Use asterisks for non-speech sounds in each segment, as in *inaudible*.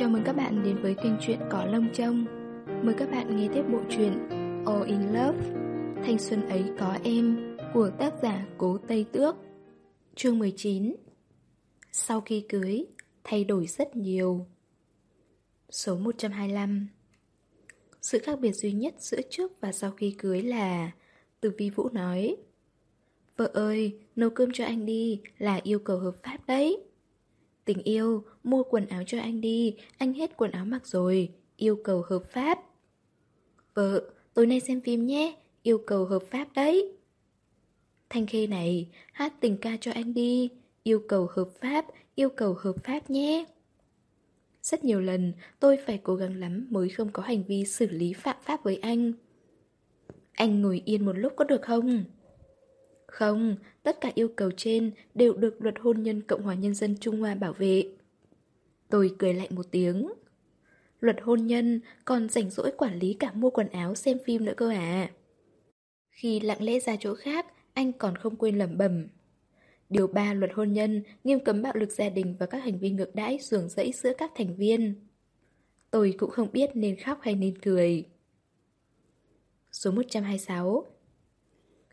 Chào mừng các bạn đến với kênh truyện Có Lông Trông. Mời các bạn nghe tiếp bộ truyện All in Love Thanh xuân ấy có em của tác giả Cố Tây Tước. Chương 19 Sau khi cưới, thay đổi rất nhiều. Số 125 Sự khác biệt duy nhất giữa trước và sau khi cưới là Từ Vi Vũ nói Vợ ơi, nấu cơm cho anh đi là yêu cầu hợp pháp đấy. Tình yêu, mua quần áo cho anh đi, anh hết quần áo mặc rồi, yêu cầu hợp pháp. Vợ, tối nay xem phim nhé, yêu cầu hợp pháp đấy. Thanh khê này, hát tình ca cho anh đi, yêu cầu hợp pháp, yêu cầu hợp pháp nhé. Rất nhiều lần, tôi phải cố gắng lắm mới không có hành vi xử lý phạm pháp với anh. Anh ngồi yên một lúc có được không? Không, tất cả yêu cầu trên đều được luật hôn nhân Cộng hòa Nhân dân Trung Hoa bảo vệ. Tôi cười lạnh một tiếng. Luật hôn nhân còn rảnh rỗi quản lý cả mua quần áo xem phim nữa cơ à. Khi lặng lẽ ra chỗ khác, anh còn không quên lẩm bẩm. Điều 3 luật hôn nhân nghiêm cấm bạo lực gia đình và các hành vi ngược đãi ruồng dẫy giữa các thành viên. Tôi cũng không biết nên khóc hay nên cười. Số 126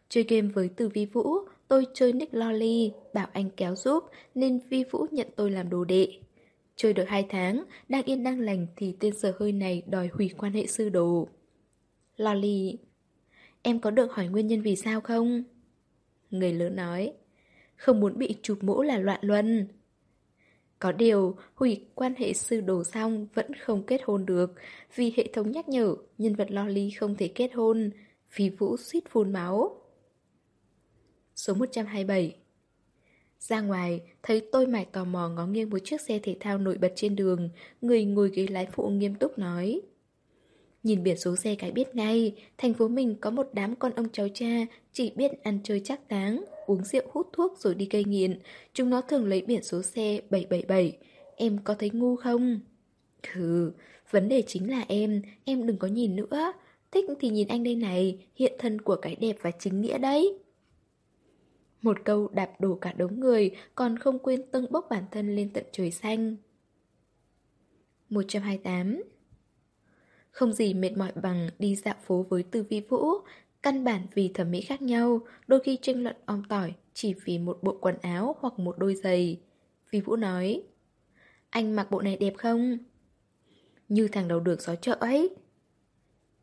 Chơi game với từ vi vũ, tôi chơi nick lolly, bảo anh kéo giúp nên vi vũ nhận tôi làm đồ đệ. Chơi được 2 tháng, đang yên đang lành thì tên sở hơi này đòi hủy quan hệ sư đồ. Lolly Em có được hỏi nguyên nhân vì sao không? Người lớn nói Không muốn bị chụp mũ là loạn luân Có điều, hủy quan hệ sư đồ xong vẫn không kết hôn được Vì hệ thống nhắc nhở nhân vật Lolly không thể kết hôn Vì Vũ suýt phun máu Số 127 ra ngoài, thấy tôi mải tò mò ngó nghiêng một chiếc xe thể thao nổi bật trên đường Người ngồi ghế lái phụ nghiêm túc nói. Nhìn biển số xe cái biết ngay Thành phố mình có một đám con ông cháu cha Chỉ biết ăn chơi chắc táng Uống rượu hút thuốc rồi đi gây nghiện. Chúng nó thường lấy biển số xe 777 Em có thấy ngu không? Ừ, vấn đề chính là em Em đừng có nhìn nữa. Thích thì nhìn anh đây này Hiện thân của cái đẹp và chính nghĩa đấy một câu đạp đổ cả đống người, còn không quên tâng bốc bản thân lên tận trời xanh. 128 Không gì mệt mỏi bằng đi dạo phố với Tư Vi Vũ, căn bản vì thẩm mỹ khác nhau, đôi khi tranh luận om tỏi chỉ vì một bộ quần áo hoặc một đôi giày. Vi Vũ nói Anh mặc bộ này đẹp không? Như thằng đầu được gió chợ ấy.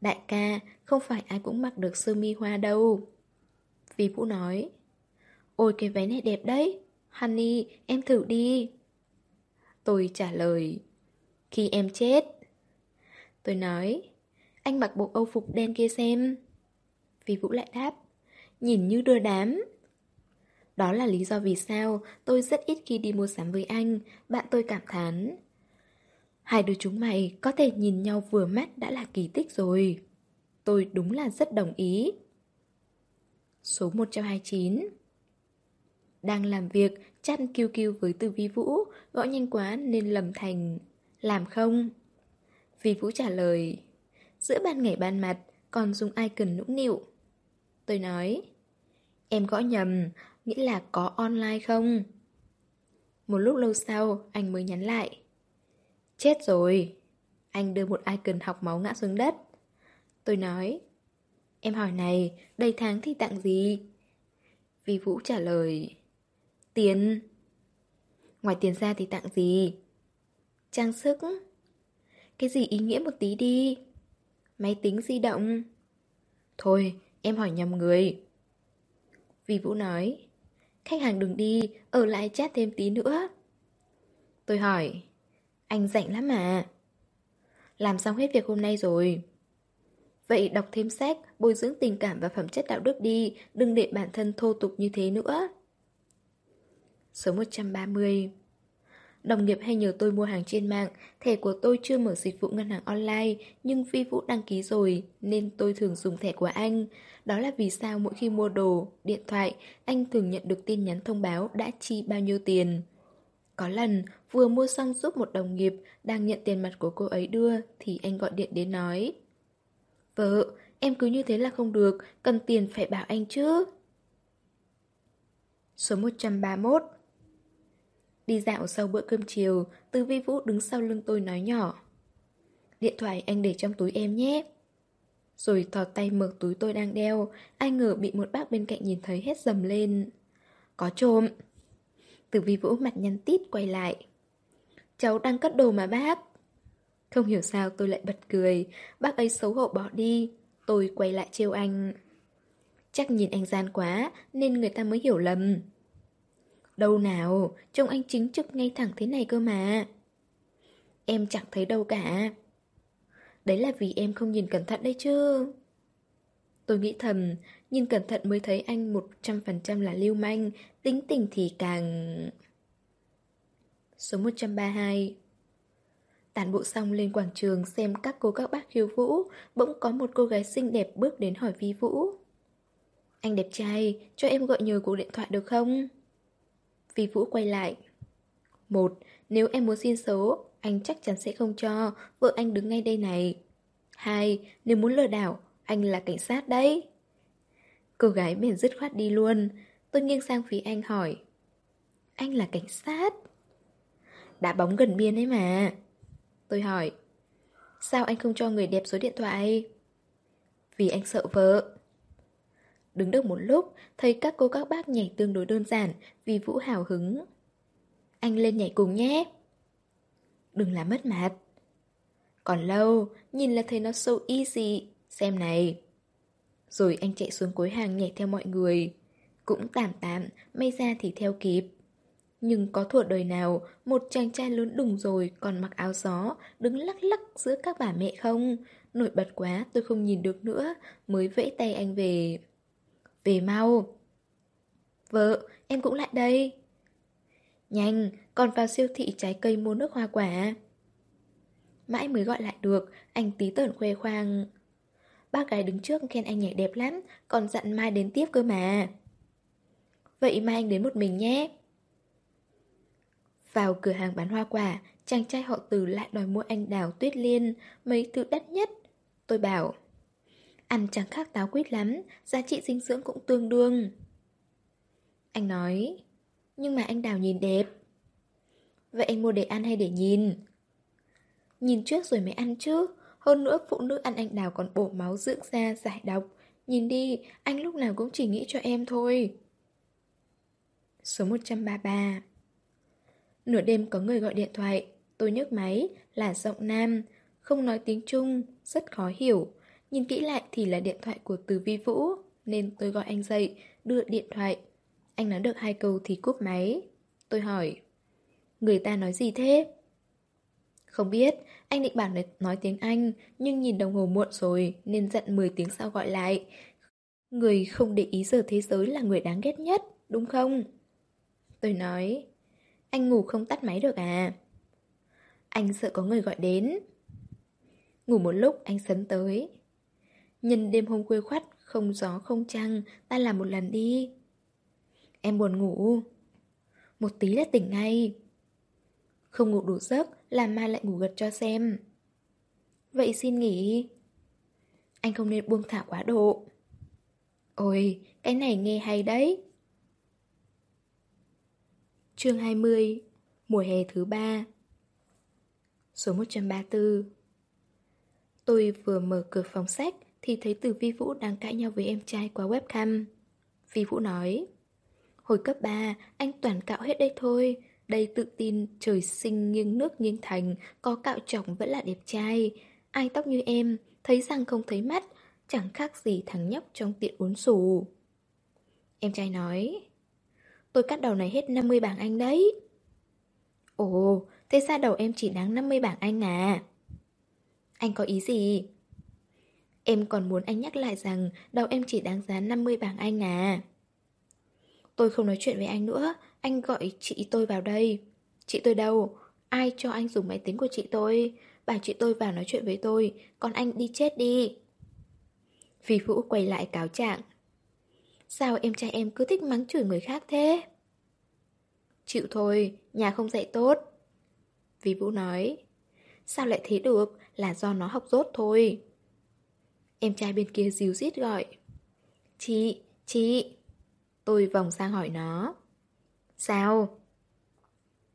Đại ca, không phải ai cũng mặc được sơ mi hoa đâu. Vi Vũ nói Ôi cái váy này đẹp đấy. Honey, em thử đi. Tôi trả lời. Khi em chết. Tôi nói Anh mặc bộ âu phục đen kia xem. Vì Vũ lại đáp Nhìn như đưa đám. Đó là lý do vì sao tôi rất ít khi đi mua sắm với anh. Bạn tôi cảm thán Hai đứa chúng mày có thể nhìn nhau vừa mắt đã là kỳ tích rồi. Tôi đúng là rất đồng ý. Số 129 đang làm việc, chăn kêu kêu với Từ Vi Vũ, gõ nhanh quá nên lầm thành Làm không? Vi Vũ trả lời Giữa ban ngày ban mặt, còn dùng icon nũng nịu Tôi nói Em gõ nhầm, nghĩa là có online không? Một lúc lâu sau, anh mới nhắn lại Chết rồi Anh đưa một icon học máu ngã xuống đất Tôi nói Em hỏi này, đầy tháng thì tặng gì? Vi Vũ trả lời Tiền. Ngoài tiền ra thì tặng gì? Trang sức. Cái gì ý nghĩa một tí đi. Máy tính di động. Thôi, em hỏi nhầm người. Vì Vũ nói Khách hàng đừng đi, ở lại chat thêm tí nữa. Tôi hỏi Anh rảnh lắm mà Làm xong hết việc hôm nay rồi. Vậy đọc thêm sách, bồi dưỡng tình cảm và phẩm chất đạo đức đi Đừng để bản thân thô tục như thế nữa. Số 130 Đồng nghiệp hay nhờ tôi mua hàng trên mạng, thẻ của tôi chưa mở dịch vụ ngân hàng online, nhưng Vi Vũ đăng ký rồi, nên tôi thường dùng thẻ của anh. Đó là vì sao mỗi khi mua đồ, điện thoại, anh thường nhận được tin nhắn thông báo đã chi bao nhiêu tiền. Có lần, vừa mua xong giúp một đồng nghiệp đang nhận tiền mặt của cô ấy đưa, thì anh gọi điện đến nói. Vợ, em cứ như thế là không được, cần tiền phải bảo anh chứ. Số 131 Đi dạo sau bữa cơm chiều, Từ Vi Vũ đứng sau lưng tôi nói nhỏ. Điện thoại anh để trong túi em nhé. Rồi thò tay mở túi tôi đang đeo, ai ngờ bị một bác bên cạnh nhìn thấy hết dầm lên. Có trộm. Từ Vi Vũ mặt nhăn tít quay lại. Cháu đang cất đồ mà bác. Không hiểu sao tôi lại bật cười, bác ấy xấu hổ bỏ đi. Tôi quay lại trêu anh. Chắc nhìn anh gian quá nên người ta mới hiểu lầm. Đâu nào, trông anh chính trực ngay thẳng thế này cơ mà. Em chẳng thấy đâu cả. Đấy là vì em không nhìn cẩn thận đấy chứ. Tôi nghĩ thầm, nhìn cẩn thận mới thấy anh 100% là lưu manh, tính tình thì càng... Số 132 Tản bộ xong lên quảng trường xem các cô các bác khiêu vũ, bỗng có một cô gái xinh đẹp bước đến hỏi Vi Vũ. Anh đẹp trai, cho em gọi nhờ cuộc điện thoại được không? Vi Vũ quay lại. Một, nếu em muốn xin số, anh chắc chắn sẽ không cho, vợ anh đứng ngay đây này. Hai, nếu muốn lừa đảo, anh là cảnh sát đấy. Cô gái bèn dứt khoát đi luôn, tôi nghiêng sang phía anh hỏi. Anh là cảnh sát? Đã bóng gần biên ấy mà. Tôi hỏi. Sao anh không cho người đẹp số điện thoại? Vì anh sợ vợ. Đứng được một lúc, thấy các cô các bác nhảy tương đối đơn giản vì Vũ hào hứng. Anh lên nhảy cùng nhé. Đừng làm mất mặt. Còn lâu, nhìn là thấy nó so easy, xem này. Rồi anh chạy xuống cuối hàng nhảy theo mọi người. Cũng tạm tạm, may ra thì theo kịp. Nhưng có thuộc đời nào, một chàng trai lớn đùng rồi còn mặc áo gió, đứng lắc lắc giữa các bà mẹ không? Nổi bật quá, tôi không nhìn được nữa, mới vẫy tay anh về. Về mau. Vợ, em cũng lại đây. Nhanh, còn vào siêu thị trái cây mua nước hoa quả. Mãi mới gọi lại được, anh tí tởn khoe khoang. ba gái đứng trước khen anh nhảy đẹp lắm, còn dặn mai đến tiếp cơ mà. Vậy mai anh đến một mình nhé. Vào cửa hàng bán hoa quả, chàng trai họ từ lại đòi mua anh đào tuyết liên, mấy thứ đắt nhất. Tôi bảo, ăn chẳng khác táo quýt lắm, giá trị dinh dưỡng cũng tương đương. Anh nói, nhưng mà anh đào nhìn đẹp. Vậy anh mua để ăn hay để nhìn? Nhìn trước rồi mới ăn chứ. Hơn nữa phụ nữ ăn anh đào còn bổ máu dưỡng da, giải độc. Nhìn đi, anh lúc nào cũng chỉ nghĩ cho em thôi. Số 133 Nửa đêm có người gọi điện thoại, tôi nhấc máy, là giọng nam, không nói tiếng Trung, rất khó hiểu. Nhìn kỹ lại thì là điện thoại của Từ Vi Vũ, nên tôi gọi anh dậy, đưa điện thoại. Anh nói được hai câu thì cúp máy. Tôi hỏi, người ta nói gì thế? Không biết, anh định bảo nói tiếng Anh, nhưng nhìn đồng hồ muộn rồi nên dặn 10 tiếng sau gọi lại. Người không để ý giờ thế giới là người đáng ghét nhất, đúng không? Tôi nói, anh ngủ không tắt máy được à? Anh sợ có người gọi đến. Ngủ một lúc anh sấn tới. Nhân đêm hôm quê khuất, không gió không trăng, ta làm một lần đi. Em buồn ngủ. Một tí là tỉnh ngay. Không ngủ đủ giấc, làm mai lại ngủ gật cho xem. Vậy xin nghỉ. Anh không nên buông thả quá độ. Ôi, cái này nghe hay đấy. Chương 20 Mùa hè thứ ba Số 134 Tôi vừa mở cửa phòng sách thì thấy từ Vi Vũ đang cãi nhau với em trai qua webcam. Vi Vũ nói Hồi cấp 3, anh toàn cạo hết đây thôi. Đây tự tin, trời sinh nghiêng nước nghiêng thành, có cạo trọng vẫn là đẹp trai. Ai tóc như em, thấy răng không thấy mắt, chẳng khác gì thằng nhóc trong tiện uốn sù. Em trai nói Tôi cắt đầu này hết 50 bảng Anh đấy. Ồ, thế ra đầu em chỉ đáng 50 bảng Anh à? Anh có ý gì? Em còn muốn anh nhắc lại rằng đầu em chỉ đáng giá 50 bảng Anh à. Tôi không nói chuyện với anh nữa, anh gọi chị tôi vào đây. Chị tôi đâu? Ai cho anh dùng máy tính của chị tôi? Bảo chị tôi vào nói chuyện với tôi, còn anh đi chết đi. Vì Vũ quay lại cáo trạng. Sao em trai em cứ thích mắng chửi người khác thế? Chịu thôi, nhà không dạy tốt. Vì Vũ nói, sao lại thế được, là do nó học dốt thôi. Em trai bên kia díu dít gọi. Chị, chị. Tôi vòng sang hỏi nó. Sao?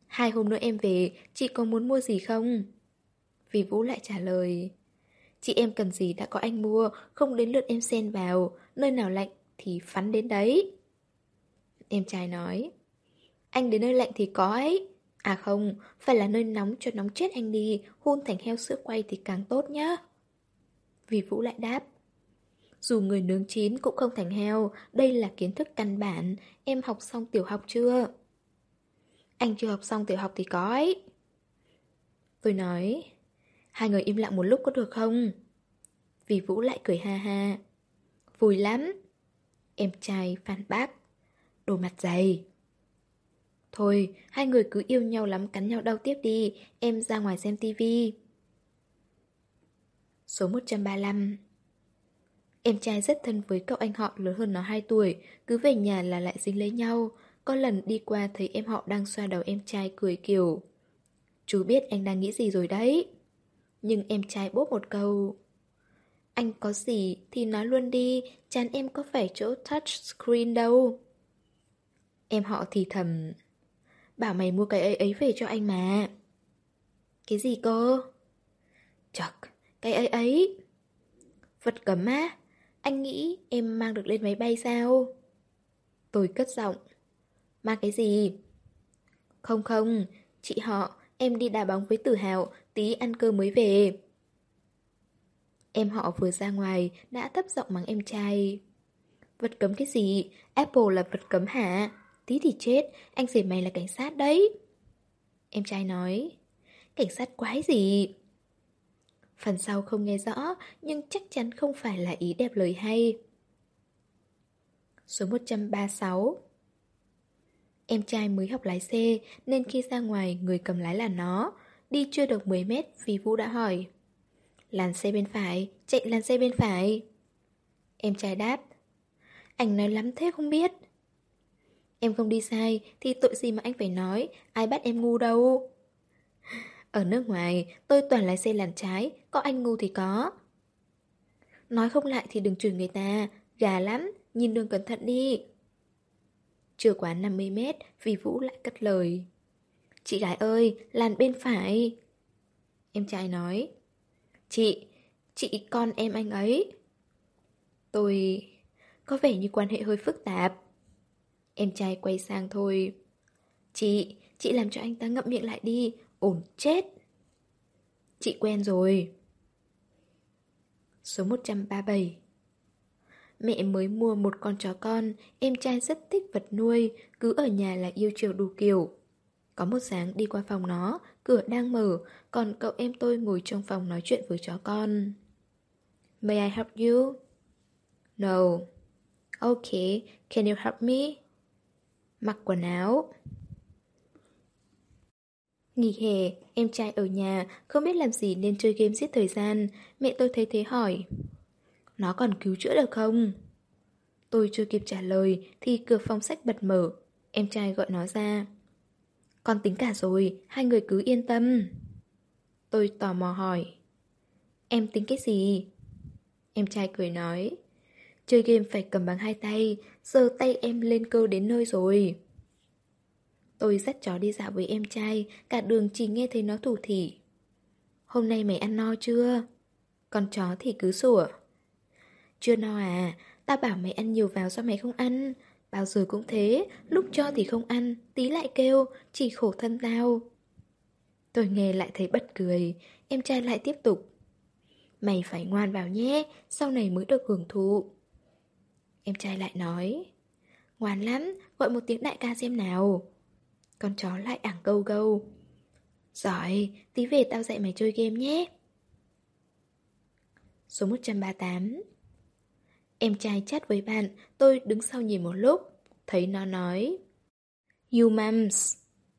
hai hôm nữa em về, chị có muốn mua gì không? Vì Vũ lại trả lời Chị em cần gì đã có anh mua Không đến lượt em xen vào Nơi nào lạnh thì phắn đến đấy Em trai nói Anh đến nơi lạnh thì có ấy À không, phải là nơi nóng cho nóng chết anh đi Hôn thành heo sữa quay thì càng tốt nhá vì Vũ lại đáp Dù người nướng chín cũng không thành heo Đây là kiến thức căn bản. Em học xong tiểu học chưa? Anh chưa học xong tiểu học thì có ấy. Tôi nói Hai người im lặng một lúc có được không? Vì Vũ lại cười ha ha Vui lắm. Em trai phản bác Đồ mặt dày. Thôi, hai người cứ yêu nhau lắm cắn nhau đau tiếp đi Em ra ngoài xem tivi Số 135 Em trai rất thân với cậu anh họ lớn hơn nó 2 tuổi Cứ về nhà là lại dính lấy nhau. Có lần đi qua thấy em họ đang xoa đầu em trai cười kiểu Chú biết anh đang nghĩ gì rồi đấy. Nhưng em trai bốp một câu Anh có gì thì nói luôn đi Chán em có phải chỗ touch screen đâu. Em họ thì thầm Bảo mày mua cái ấy ấy về cho anh mà. Cái gì cơ? Chật, cái ấy ấy Vật cấm á Anh nghĩ em mang được lên máy bay sao? Tôi cất giọng Mang cái gì? Không không, chị họ Em đi đá bóng với Tử Hào, tí ăn cơm mới về. Em họ vừa ra ngoài, đã thấp giọng mắng em trai. Vật cấm cái gì? Apple là vật cấm hả? Tí thì chết, anh rể mày là cảnh sát đấy. Em trai nói, cảnh sát quái gì? Phần sau không nghe rõ, nhưng chắc chắn không phải là ý đẹp lời hay. Số 136 Em trai mới học lái xe nên khi ra ngoài người cầm lái là nó. Đi chưa được 10 mét vì Vũ đã hỏi. Làn xe bên phải, chạy làn xe bên phải. Em trai đáp. Anh nói lắm thế không biết. Em không đi sai thì tội gì mà anh phải nói, ai bắt em ngu đâu. Ở nước ngoài, tôi toàn lái xe làn trái, có anh ngu thì có. Nói không lại thì đừng chửi người ta, gà lắm, nhìn đường cẩn thận đi. Chưa quá 50 mét, vì Vũ lại cất lời. Chị gái ơi, làn bên phải. Em trai nói. Chị, chị con em anh ấy. Tôi... Có vẻ như quan hệ hơi phức tạp. Em trai quay sang thôi. Chị, chị làm cho anh ta ngậm miệng lại đi, ổn chết. Chị quen rồi. Số 137 Mẹ mới mua một con chó con, em trai rất thích vật nuôi, cứ ở nhà là yêu chiều đủ kiểu. Có một sáng đi qua phòng nó, cửa đang mở, còn cậu em tôi ngồi trong phòng nói chuyện với chó con. May I help you? No. Okay, can you help me? Mặc quần áo. Nghỉ hè, em trai ở nhà, không biết làm gì nên chơi game giết thời gian. Mẹ tôi thấy thế hỏi. Nó còn cứu chữa được không? Tôi chưa kịp trả lời thì cửa phòng sách bật mở. Em trai gọi nó ra. Con tính cả rồi, hai người cứ yên tâm. Tôi tò mò hỏi. Em tính cái gì? Em trai cười nói. Chơi game phải cầm bằng hai tay, giờ tay em lên cơ đến nơi rồi. Tôi dắt chó đi dạo với em trai, cả đường chỉ nghe thấy nó thủ thỉ. Hôm nay mày ăn no chưa? Con chó thì cứ sủa. Chưa no à, ta bảo mày ăn nhiều vào sao mày không ăn? Bao giờ cũng thế, lúc cho thì không ăn, tí lại kêu, chỉ khổ thân tao. Tôi nghe lại thấy bất cười, em trai lại tiếp tục. Mày phải ngoan vào nhé, sau này mới được hưởng thụ. Em trai lại nói, ngoan lắm, gọi một tiếng đại ca xem nào. Con chó lại ảng câu câu. Giỏi, tí về tao dạy mày chơi game nhé. Số 138 Em trai chat với bạn, tôi đứng sau nhìn một lúc, thấy nó nói You mums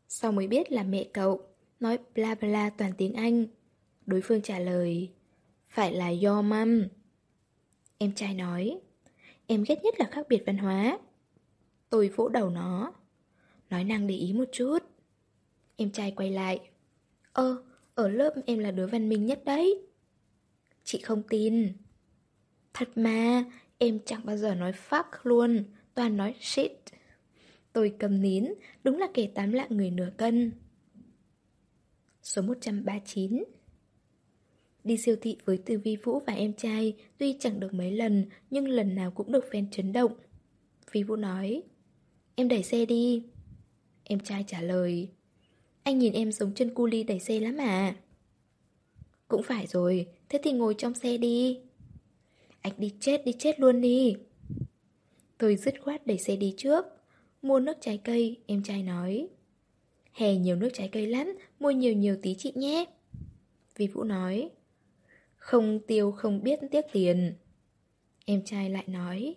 Sau mới biết là mẹ cậu, nói bla bla toàn tiếng Anh. Đối phương trả lời Phải là your mum Em trai nói Em ghét nhất là khác biệt văn hóa Tôi vỗ đầu nó Nói năng để ý một chút. Em trai quay lại. Ơ, ở lớp em là đứa văn minh nhất đấy. Chị không tin. Thật mà, Em chẳng bao giờ nói fuck luôn Toàn nói shit. Tôi cầm nín Đúng là kẻ tám lạng người nửa cân. Số 139 Đi siêu thị với Từ Vi Vũ và em trai Tuy chẳng được mấy lần Nhưng lần nào cũng được fan chấn động. Vi Vũ nói Em đẩy xe đi. Em trai trả lời. Anh nhìn em giống chân cu ly đẩy xe lắm à Cũng phải rồi, Thế thì ngồi trong xe đi. Anh đi chết đi chết luôn đi. Tôi dứt khoát đẩy xe đi trước, Mua nước trái cây, Em trai nói. Hè nhiều nước trái cây lắm, Mua nhiều nhiều tí chị nhé. Vi Vũ nói. Không tiêu, không biết, tiếc tiền Em trai lại nói.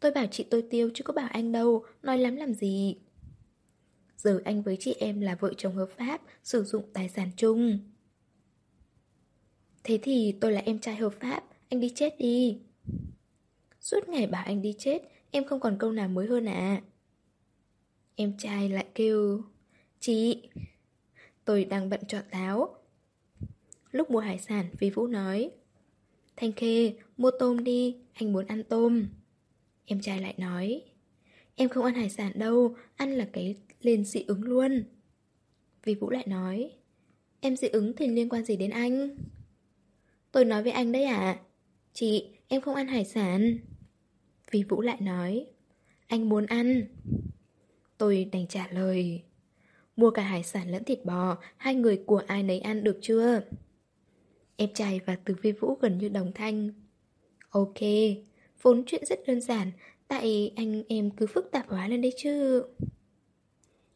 Tôi bảo chị tôi tiêu chứ có bảo anh đâu, Nói lắm làm gì. Giờ anh với chị em là vợ chồng hợp pháp, Sử dụng tài sản chung. Thế thì tôi là em trai hợp pháp, Anh đi chết đi. Suốt ngày bảo anh đi chết, Em không còn câu nào mới hơn à Em trai lại kêu, Chị, Tôi đang bận chọn táo. Lúc mua hải sản Vi Vũ nói, Thanh Khê, mua tôm đi, Anh muốn ăn tôm. Em trai lại nói, Em không ăn hải sản đâu, Ăn là cái lên dị ứng luôn. Vì Vũ lại nói, Em dị ứng thì liên quan gì đến anh? Tôi nói với anh đấy à Chị, em không ăn hải sản. Vì Vũ lại nói, Anh muốn ăn. Tôi đành trả lời, Mua cả hải sản lẫn thịt bò, Hai người của ai nấy ăn được chưa? Em trai và từ vi vũ gần như đồng thanh, Ok, Vốn chuyện rất đơn giản, Tại anh em cứ phức tạp hóa lên đấy chứ.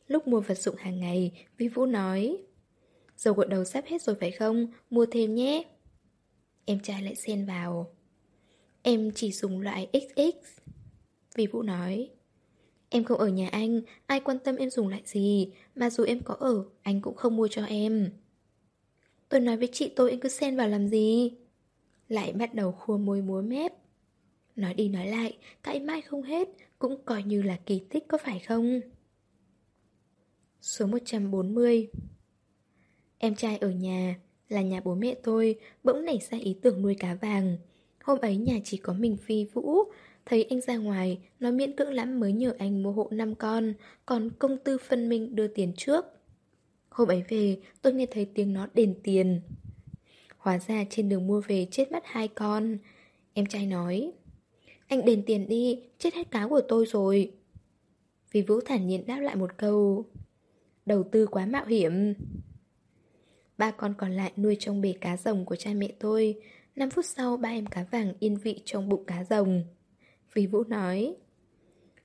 Lúc mua vật dụng hàng ngày Vi Vũ nói. Dầu gội đầu sắp hết rồi phải không? Mua thêm nhé. Em trai lại xen vào. Em chỉ dùng loại XX Vi Vũ nói. Em không ở nhà anh, Ai quan tâm em dùng loại gì? Mà dù em có ở, Anh cũng không mua cho em. Tôi nói với chị tôi anh cứ xen vào làm gì? Lại bắt đầu khua môi múa mép. Nói đi nói lại Cãi mãi không hết, Cũng coi như là kỳ tích có phải không? Số 140 Em trai ở nhà Là nhà bố mẹ tôi, Bỗng nảy ra ý tưởng nuôi cá vàng. Hôm ấy nhà chỉ có mình Phi Vũ. Thấy anh ra ngoài, Nó miễn cưỡng lắm mới nhờ anh mua hộ 5 con, Còn công tư phân minh đưa tiền trước. Hôm ấy về, tôi nghe thấy tiếng nó đền tiền. Hóa ra trên đường mua về chết mất hai con. Em trai nói, Anh đền tiền đi, Chết hết cá của tôi rồi. Vì Vũ thản nhiên đáp lại một câu Đầu tư quá mạo hiểm. Ba con còn lại nuôi trong bể cá rồng của cha mẹ tôi. 5 phút sau, ba em cá vàng yên vị trong bụng cá rồng. Vì Vũ nói,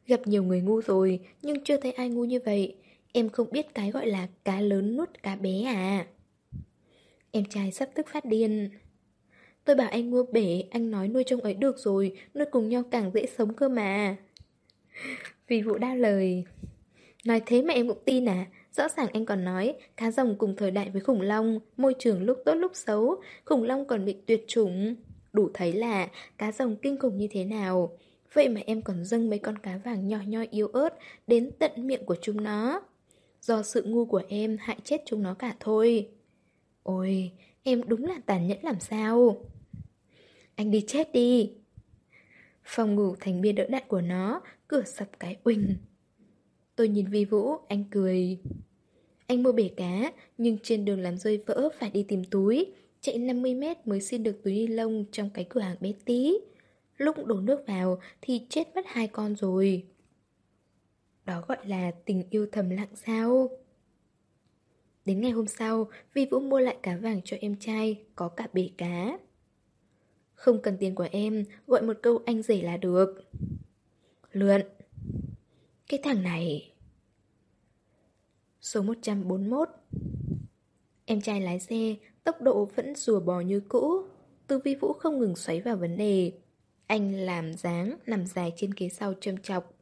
Gặp nhiều người ngu rồi, Nhưng chưa thấy ai ngu như vậy. Em không biết cái gọi là cá lớn nuốt cá bé à? Em trai sắp tức phát điên. Tôi bảo anh mua bể, Anh nói nuôi trong ấy được rồi, Nuôi cùng nhau càng dễ sống cơ mà. Vì Vũ đa lời, Nói thế mà em cũng tin à? Rõ ràng anh còn nói Cá rồng cùng thời đại với khủng long Môi trường lúc tốt lúc xấu Khủng long còn bị tuyệt chủng. Đủ thấy là cá rồng kinh khủng như thế nào. Vậy mà em còn dâng mấy con cá vàng nhỏ nhoi yếu ớt Đến tận miệng của chúng nó. Do sự ngu của em hại chết chúng nó cả thôi. Ôi, em đúng là tàn nhẫn làm sao? Anh đi chết đi. Phòng ngủ thành bia đỡ đạn của nó Cửa sập cái uỳnh. Tôi nhìn Vi Vũ, anh cười. Anh mua bể cá Nhưng trên đường làm rơi vỡ phải đi tìm túi Chạy 50 mét mới xin được túi ni lông Trong cái cửa hàng bé tí Lúc đổ nước vào Thì chết mất hai con rồi đó gọi là tình yêu thầm lặng sao? Đến ngày hôm sau, Vi Vũ mua lại cá vàng cho em trai, có cả bể cá. Không cần tiền của em, gọi một câu anh rể là được. Lượn. Cái thằng này... Số 141 Em trai lái xe, tốc độ vẫn rùa bò như cũ. tư vi vũ không ngừng xoáy vào vấn đề. Anh làm dáng, nằm dài trên ghế sau châm chọc.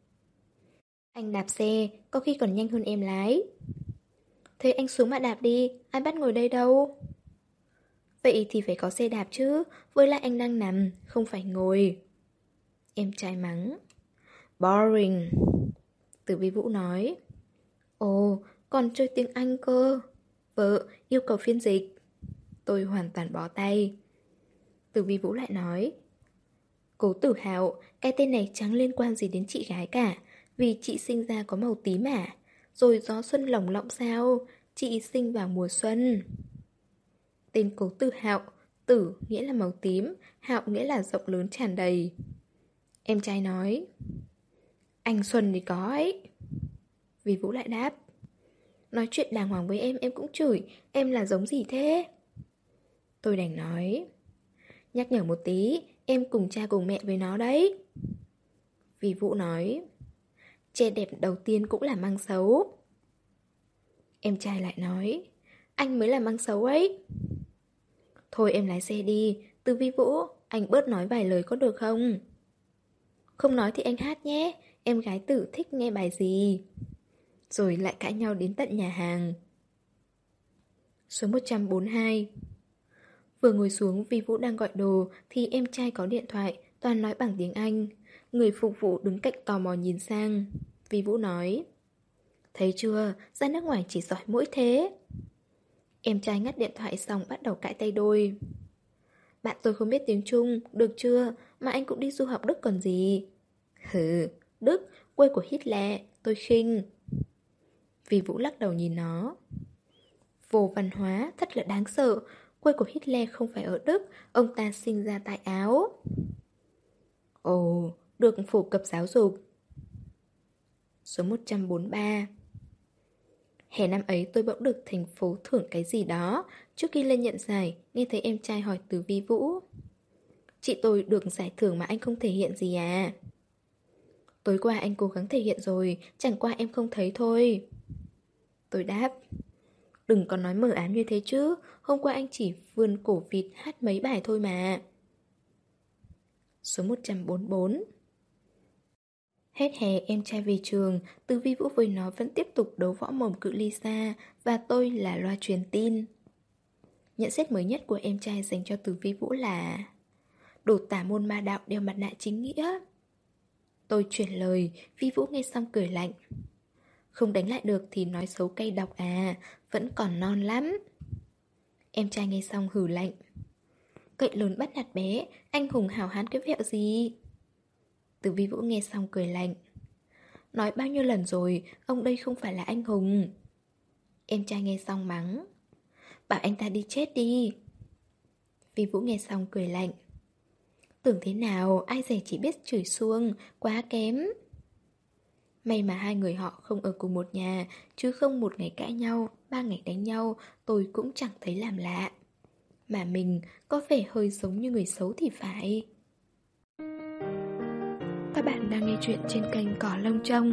Anh đạp xe, có khi còn nhanh hơn em lái. Thế anh xuống mà đạp đi, ai bắt ngồi đây đâu. Vậy thì phải có xe đạp chứ, với lại anh đang nằm, không phải ngồi. Em trai mắng. Boring. Tử vi vũ nói. Ồ, còn chơi tiếng Anh cơ. Vợ, yêu cầu phiên dịch. Tôi hoàn toàn bó tay. từ vi vũ lại nói. Cố tử hạo, cái tên này chẳng liên quan gì đến chị gái cả. Vì chị sinh ra có màu tím mà, Rồi gió xuân lỏng lọng sao chị sinh vào mùa xuân. Tên cố tử hạo, tử nghĩa là màu tím, hạo nghĩa là rộng lớn tràn đầy. Em trai nói, anh Xuân thì có ấy. Vì Vũ lại đáp, nói chuyện đàng hoàng với em em cũng chửi, em là giống gì thế? Tôi đành nói, nhắc nhở một tí, em cùng cha cùng mẹ với nó đấy. Vì Vũ nói, trẻ đẹp đầu tiên cũng là mang xấu. Em trai lại nói, anh mới là mang xấu ấy. Thôi em lái xe đi, từ vi vũ, anh bớt nói vài lời có được không? Không nói thì anh hát nhé, em gái tử thích nghe bài gì? Rồi lại cãi nhau đến tận nhà hàng. Số 142 Vừa ngồi xuống vì Vũ đang gọi đồ thì em trai có điện thoại, toàn nói bằng tiếng Anh. Người phục vụ đứng cạnh tò mò nhìn sang. vì Vũ nói Thấy chưa, ra nước ngoài chỉ giỏi mỗi thế. Em trai ngắt điện thoại xong bắt đầu cãi tay đôi. Bạn tôi không biết tiếng Trung, được chưa? Mà anh cũng đi du học Đức còn gì? Hừ, Đức, quê của Hitler, tôi khinh. Vì Vũ lắc đầu nhìn nó. Vô văn hóa, thật là đáng sợ. Quê của Hitler không phải ở Đức, ông ta sinh ra tại Áo. Ồ, được phổ cập giáo dục. Số 143 Hè năm ấy tôi bỗng được thành phố thưởng cái gì đó Trước khi lên nhận giải Nghe thấy em trai hỏi từ vi vũ Chị tôi được giải thưởng mà anh không thể hiện gì à Tối qua anh cố gắng thể hiện rồi Chẳng qua em không thấy thôi Tôi đáp Đừng có nói mở ám như thế chứ Hôm qua anh chỉ vươn cổ vịt hát mấy bài thôi mà Số 144 Hết hè em trai về trường, từ vi vũ với nó vẫn tiếp tục đấu võ mồm cự ly xa và tôi là loa truyền tin. Nhận xét mới nhất của em trai dành cho từ vi vũ là Đồ tả môn ma đạo đeo mặt nạ chính nghĩa. Tôi chuyển lời, vi vũ nghe xong cười lạnh. Không đánh lại được thì nói xấu cây độc à, vẫn còn non lắm. Em trai nghe xong hử lạnh. Cậy lớn bắt nạt bé, anh hùng hào hán cái vẹo gì? Từ vi vũ nghe xong cười lạnh Nói bao nhiêu lần rồi Ông đây không phải là anh hùng Em trai nghe xong mắng Bảo anh ta đi chết đi Vi Vũ nghe xong cười lạnh Tưởng thế nào Ai rẻ chỉ biết chửi xuông Quá kém May mà hai người họ không ở cùng một nhà Chứ không một ngày cãi nhau Ba ngày đánh nhau Tôi cũng chẳng thấy làm lạ. Mà mình có vẻ hơi giống như người xấu thì phải. Các bạn đang nghe chuyện trên kênh Cỏ Lông Trông.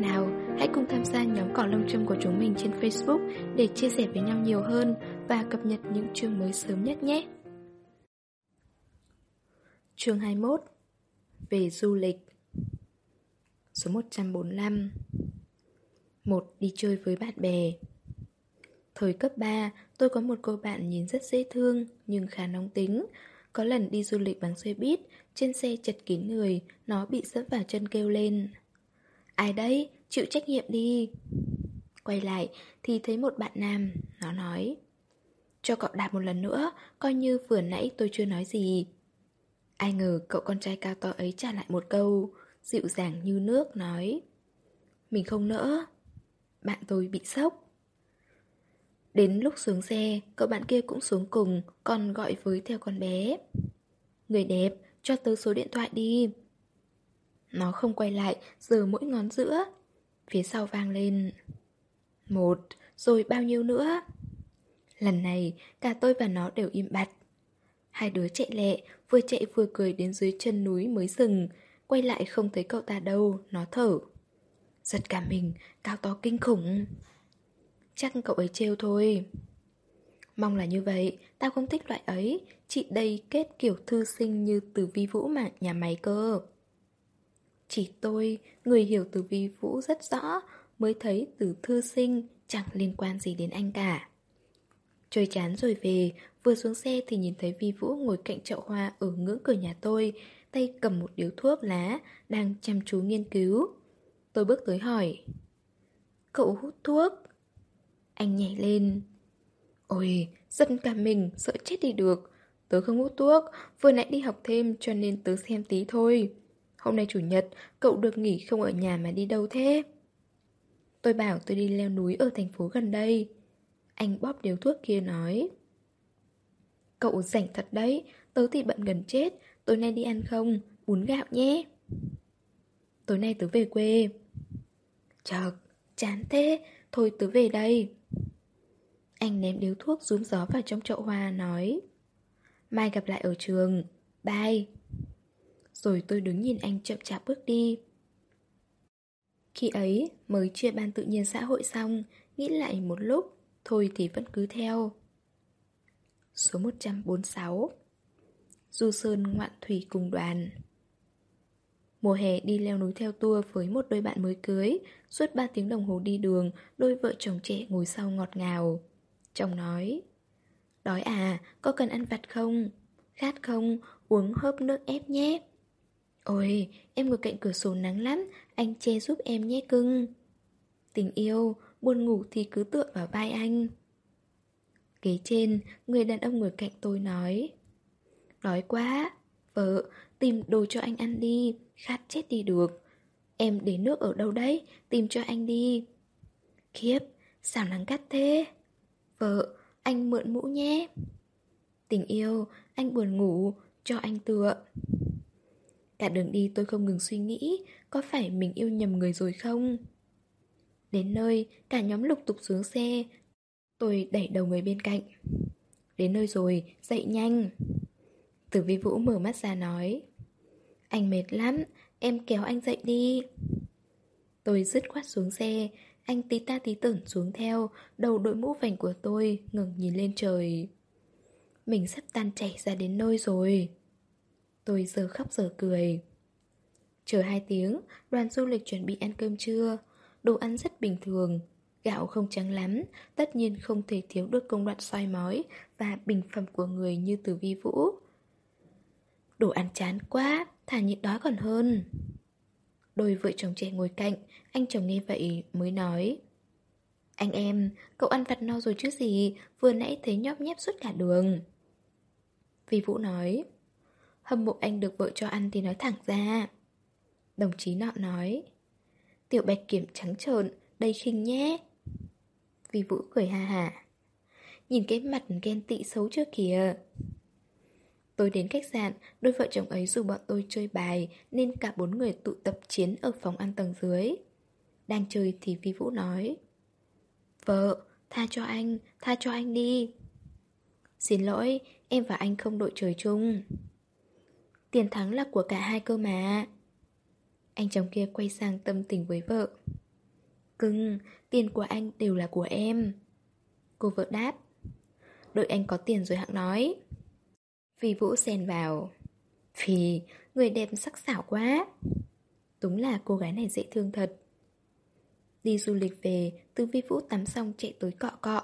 Nào, hãy cùng tham gia nhóm Cỏ Lông Trông của chúng mình trên Facebook để chia sẻ với nhau nhiều hơn và cập nhật những chương mới sớm nhất nhé. Chương 21 Về du lịch. Số 145 một Đi chơi với bạn bè Thời cấp 3, tôi có một cô bạn nhìn rất dễ thương nhưng khá nóng tính có lần đi du lịch bằng xe buýt, trên xe chật kín người, nó bị dẫm vào chân kêu lên. Ai đấy, chịu trách nhiệm đi. Quay lại thì thấy một bạn nam, nó nói. Cho cậu đạp một lần nữa, coi như vừa nãy tôi chưa nói gì. Ai ngờ cậu con trai cao to ấy trả lại một câu, dịu dàng như nước, nói. Mình không nỡ. Bạn tôi bị sốc. Đến lúc xuống xe, cậu bạn kia cũng xuống cùng, còn gọi với theo con bé. Người đẹp, cho tớ số điện thoại đi. Nó không quay lại, giờ mỗi ngón giữa. Phía sau vang lên. Một, rồi bao nhiêu nữa? Lần này, cả tôi và nó đều im bặt. Hai đứa chạy lẹ, vừa chạy vừa cười đến dưới chân núi mới dừng. Quay lại không thấy cậu ta đâu, nó thở. Giật cả mình, cao to kinh khủng. Chắc cậu ấy trêu thôi. Mong là như vậy Tao không thích loại ấy. Chị đây kết kiểu thư sinh như từ vi vũ mà nhà máy cơ. Chỉ tôi, người hiểu từ vi vũ rất rõ Mới thấy từ thư sinh chẳng liên quan gì đến anh cả. Chơi chán rồi về, vừa xuống xe thì nhìn thấy Vi Vũ ngồi cạnh chậu hoa ở ngưỡng cửa nhà tôi, tay cầm một điếu thuốc lá, đang chăm chú nghiên cứu. Tôi bước tới hỏi. Cậu hút thuốc? Anh nhảy lên Ôi, giật cả mình, sợ chết đi được Tớ không hút thuốc, vừa nãy đi học thêm cho nên tớ xem tí thôi Hôm nay chủ nhật, cậu được nghỉ không ở nhà mà đi đâu thế? Tôi bảo tôi đi leo núi ở thành phố gần đây Anh bóp điếu thuốc kia nói Cậu rảnh thật đấy Tớ thì bận gần chết Tối nay đi ăn không? Bún gạo nhé. Tối nay tớ về quê. Chợt, chán thế. Thôi tớ về đây. Anh ném điếu thuốc rúm gió vào trong chậu hoa nói Mai gặp lại ở trường. Bye. Rồi tôi đứng nhìn anh chậm chạp bước đi. Khi ấy mới chia ban tự nhiên xã hội xong Nghĩ lại một lúc Thôi thì vẫn cứ theo. Số 146 Du Sơn ngoạn thủy cùng đoàn. Mùa hè đi leo núi theo tour với một đôi bạn mới cưới Suốt 3 tiếng đồng hồ đi đường Đôi vợ chồng trẻ ngồi sau ngọt ngào. Chồng nói Đói à, có cần ăn vặt không? Khát không? Uống hớp nước ép nhé. Ôi, em ngồi cạnh cửa sổ nắng lắm Anh che giúp em nhé cưng. Tình yêu, buồn ngủ thì cứ tựa vào vai anh. Kế trên, người đàn ông ngồi cạnh tôi nói Đói quá. Vợ, tìm đồ cho anh ăn đi. Khát chết đi được. Em để nước ở đâu đấy, tìm cho anh đi. Khiếp, sao nắng cắt thế? Vợ, anh mượn mũ nhé. Tình yêu, anh buồn ngủ, cho anh tựa. Cả đường đi tôi không ngừng suy nghĩ Có phải mình yêu nhầm người rồi không? Đến nơi, cả nhóm lục tục xuống xe. Tôi đẩy đầu người bên cạnh. Đến nơi rồi, dậy nhanh. Tử vi vũ mở mắt ra nói Anh mệt lắm, em kéo anh dậy đi. Tôi dứt khoát xuống xe Anh tí ta tí tửng xuống theo Đầu đội mũ vành của tôi ngừng nhìn lên trời. Mình sắp tan chảy ra đến nơi rồi. Tôi giờ khóc giờ cười. Chờ hai tiếng Đoàn du lịch chuẩn bị ăn cơm trưa. Đồ ăn rất bình thường Gạo không trắng lắm, tất nhiên không thể thiếu được công đoạn soi mói và bình phẩm của người như từ vi vũ. Đồ ăn chán quá, thả nhịn đói còn hơn. Đôi vợ chồng trẻ ngồi cạnh, anh chồng nghe vậy mới nói. Anh em, cậu ăn vặt no rồi chứ gì, vừa nãy thấy nhóp nhép suốt cả đường. Vi Vũ nói, hâm mộ anh được vợ cho ăn thì nói thẳng ra. Đồng chí nọ nói, tiểu bạch kiểm trắng trợn, đầy khinh nhé. Vi Vũ cười ha hả Nhìn cái mặt ghen tị xấu chưa kìa Tôi đến khách sạn, đôi vợ chồng ấy dù bọn tôi chơi bài Nên cả bốn người tụ tập chiến ở phòng ăn tầng dưới. Đang chơi thì Vi Vũ nói Vợ, tha cho anh, tha cho anh đi. Xin lỗi, em và anh không đội trời chung. Tiền thắng là của cả hai cơ mà. Anh chồng kia quay sang tâm tình với vợ. Cưng, tiền của anh đều là của em. Cô vợ đáp Đợi anh có tiền rồi hạng nói. Vì Vũ xen vào. Phi người đẹp sắc sảo quá. Đúng là cô gái này dễ thương thật. Đi du lịch về, từ Vi Vũ tắm xong chạy tới cọ cọ.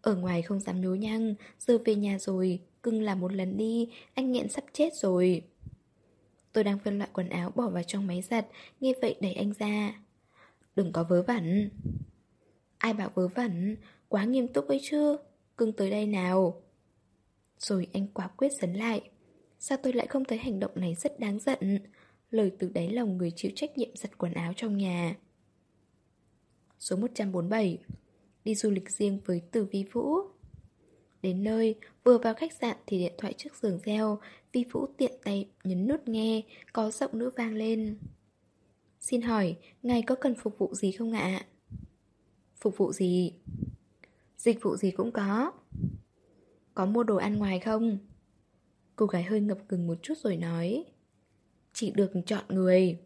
Ở ngoài không dám nhố nhăng Giờ về nhà rồi, cưng làm một lần đi Anh nghiện sắp chết rồi. Tôi đang phân loại quần áo bỏ vào trong máy giặt Nghe vậy đẩy anh ra. Đừng có vớ vẩn. Ai bảo vớ vẩn? Quá nghiêm túc ấy chứ. Cưng tới đây nào. Rồi anh quá quyết dấn lại. Sao tôi lại không thấy hành động này rất đáng giận? Lời từ đáy lòng người chịu trách nhiệm giặt quần áo trong nhà. Số 147 Đi du lịch riêng với Từ Vi Vũ. Đến nơi, vừa vào khách sạn thì điện thoại trước giường reo. Vi Vũ tiện tay nhấn nút nghe Có giọng nữ vang lên. Xin hỏi, ngài có cần phục vụ gì không ạ? Phục vụ gì? Dịch vụ gì cũng có. Có mua đồ ăn ngoài không? Cô gái hơi ngập ngừng một chút rồi nói Chỉ được chọn người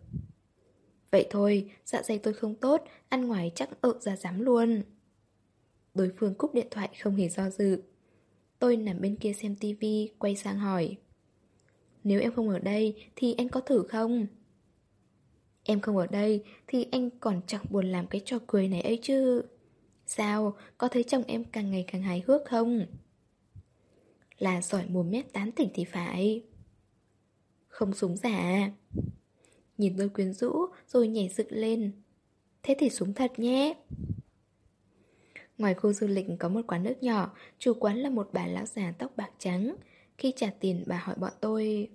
Vậy thôi, dạ dày tôi không tốt Ăn ngoài chắc ợ ra dám luôn Đối phương cúp điện thoại không hề do dự Tôi nằm bên kia xem tivi Quay sang hỏi Nếu em không ở đây Thì anh có thử không? Em không ở đây thì anh còn chẳng buồn làm cái trò cười này ấy chứ Sao, có thấy chồng em càng ngày càng hài hước không? Là giỏi mồm mép tán tỉnh thì phải Không súng giả Nhìn tôi quyến rũ rồi nhảy dựng lên Thế thì súng thật nhé Ngoài khu du lịch có một quán nước nhỏ Chủ quán là một bà lão già tóc bạc trắng Khi trả tiền bà hỏi bọn tôi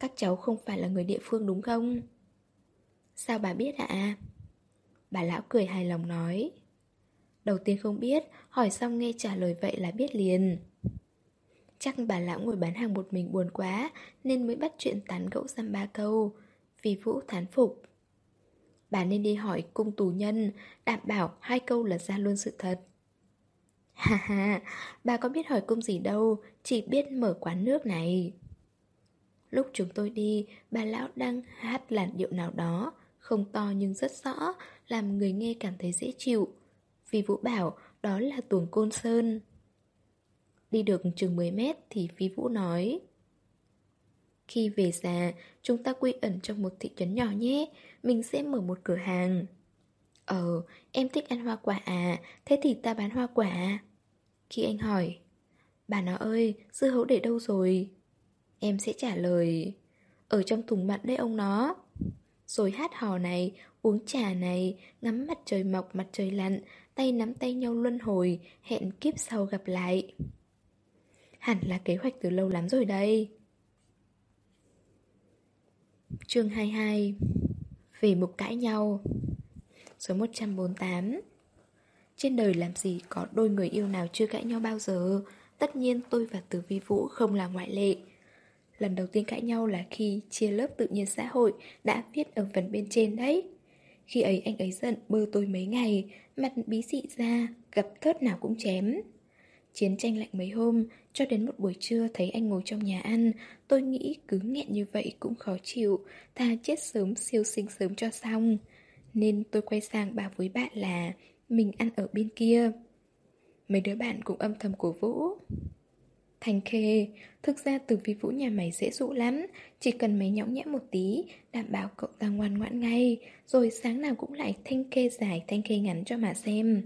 Các cháu không phải là người địa phương đúng không? Sao bà biết ạ? Bà lão cười hài lòng nói Đầu tiên không biết, hỏi xong nghe trả lời vậy là biết liền. Chắc bà lão ngồi bán hàng một mình buồn quá Nên mới bắt chuyện tán gẫu dăm ba câu. Vì Vũ thán phục. Bà nên đi hỏi cung tù nhân Đảm bảo hai câu là ra luôn sự thật. Ha ha, bà có biết hỏi cung gì đâu Chỉ biết mở quán nước này. Lúc chúng tôi đi Bà lão đang hát làn điệu nào đó Không to nhưng rất rõ Làm người nghe cảm thấy dễ chịu. Vì Vũ bảo đó là tuồng côn sơn. Đi được chừng 10 mét thì Phi Vũ nói Khi về già, chúng ta quy ẩn trong một thị trấn nhỏ nhé Mình sẽ mở một cửa hàng. Ờ, em thích ăn hoa quả à? Thế thì ta bán hoa quả. Khi anh hỏi Bà nó ơi, dưa hấu để đâu rồi? Em sẽ trả lời Ở trong thùng mặt đấy ông nó. Rồi hát hò này, uống trà này Ngắm mặt trời mọc mặt trời lặn Tay nắm tay nhau luân hồi Hẹn kiếp sau gặp lại. Hẳn là kế hoạch từ lâu lắm rồi đây. Chương 22 Về mục cãi nhau. Số 148 Trên đời làm gì có đôi người yêu nào chưa cãi nhau bao giờ? Tất nhiên tôi và Từ Vi Vũ không là ngoại lệ. Lần đầu tiên cãi nhau là khi chia lớp tự nhiên xã hội đã viết ở phần bên trên đấy. Khi ấy anh ấy giận bơ tôi mấy ngày, mặt bí dị ra, gặp thớt nào cũng chém. Chiến tranh lạnh mấy hôm, cho đến một buổi trưa thấy anh ngồi trong nhà ăn, tôi nghĩ cứ nghẹn như vậy cũng khó chịu, thà chết sớm siêu sinh sớm cho xong. Nên tôi quay sang bảo với bạn là mình ăn ở bên kia. Mấy đứa bạn cũng âm thầm cổ vũ. Thành khê, thực ra từ vi vũ nhà mày dễ dụ lắm, chỉ cần mày nhõng nhẽ một tí, đảm bảo cậu ta ngoan ngoãn ngay, rồi sáng nào cũng lại thanh khê dài thanh khê ngắn cho mà xem.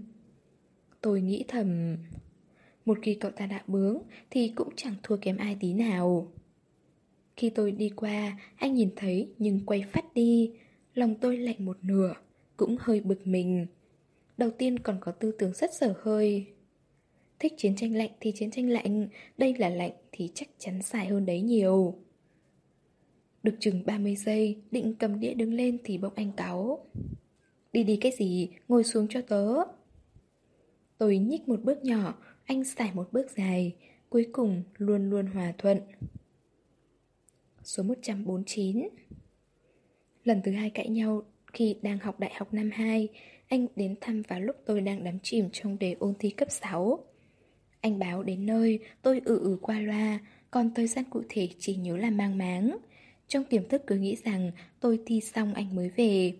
Tôi nghĩ thầm... Một khi cậu ta đã bướng, Thì cũng chẳng thua kém ai tí nào. Khi tôi đi qua, Anh nhìn thấy nhưng quay phát đi. Lòng tôi lạnh một nửa, Cũng hơi bực mình. Đầu tiên còn có tư tưởng rất sở hơi. Thích chiến tranh lạnh thì chiến tranh lạnh, Đây là lạnh thì chắc chắn dài hơn đấy nhiều. Được chừng 30 giây, Định cầm đĩa đứng lên thì bỗng anh cáu. Đi đi cái gì, Ngồi xuống cho tớ. Tôi nhích một bước nhỏ anh xài một bước dài, cuối cùng luôn luôn hòa thuận. Số 149 Lần thứ hai cãi nhau khi đang học đại học năm 2, anh đến thăm vào lúc tôi đang đắm chìm trong đề ôn thi cấp 6. Anh báo đến nơi, tôi ử ừ qua loa, còn thời gian cụ thể chỉ nhớ là mang máng. Trong tiềm thức cứ nghĩ rằng tôi thi xong anh mới về.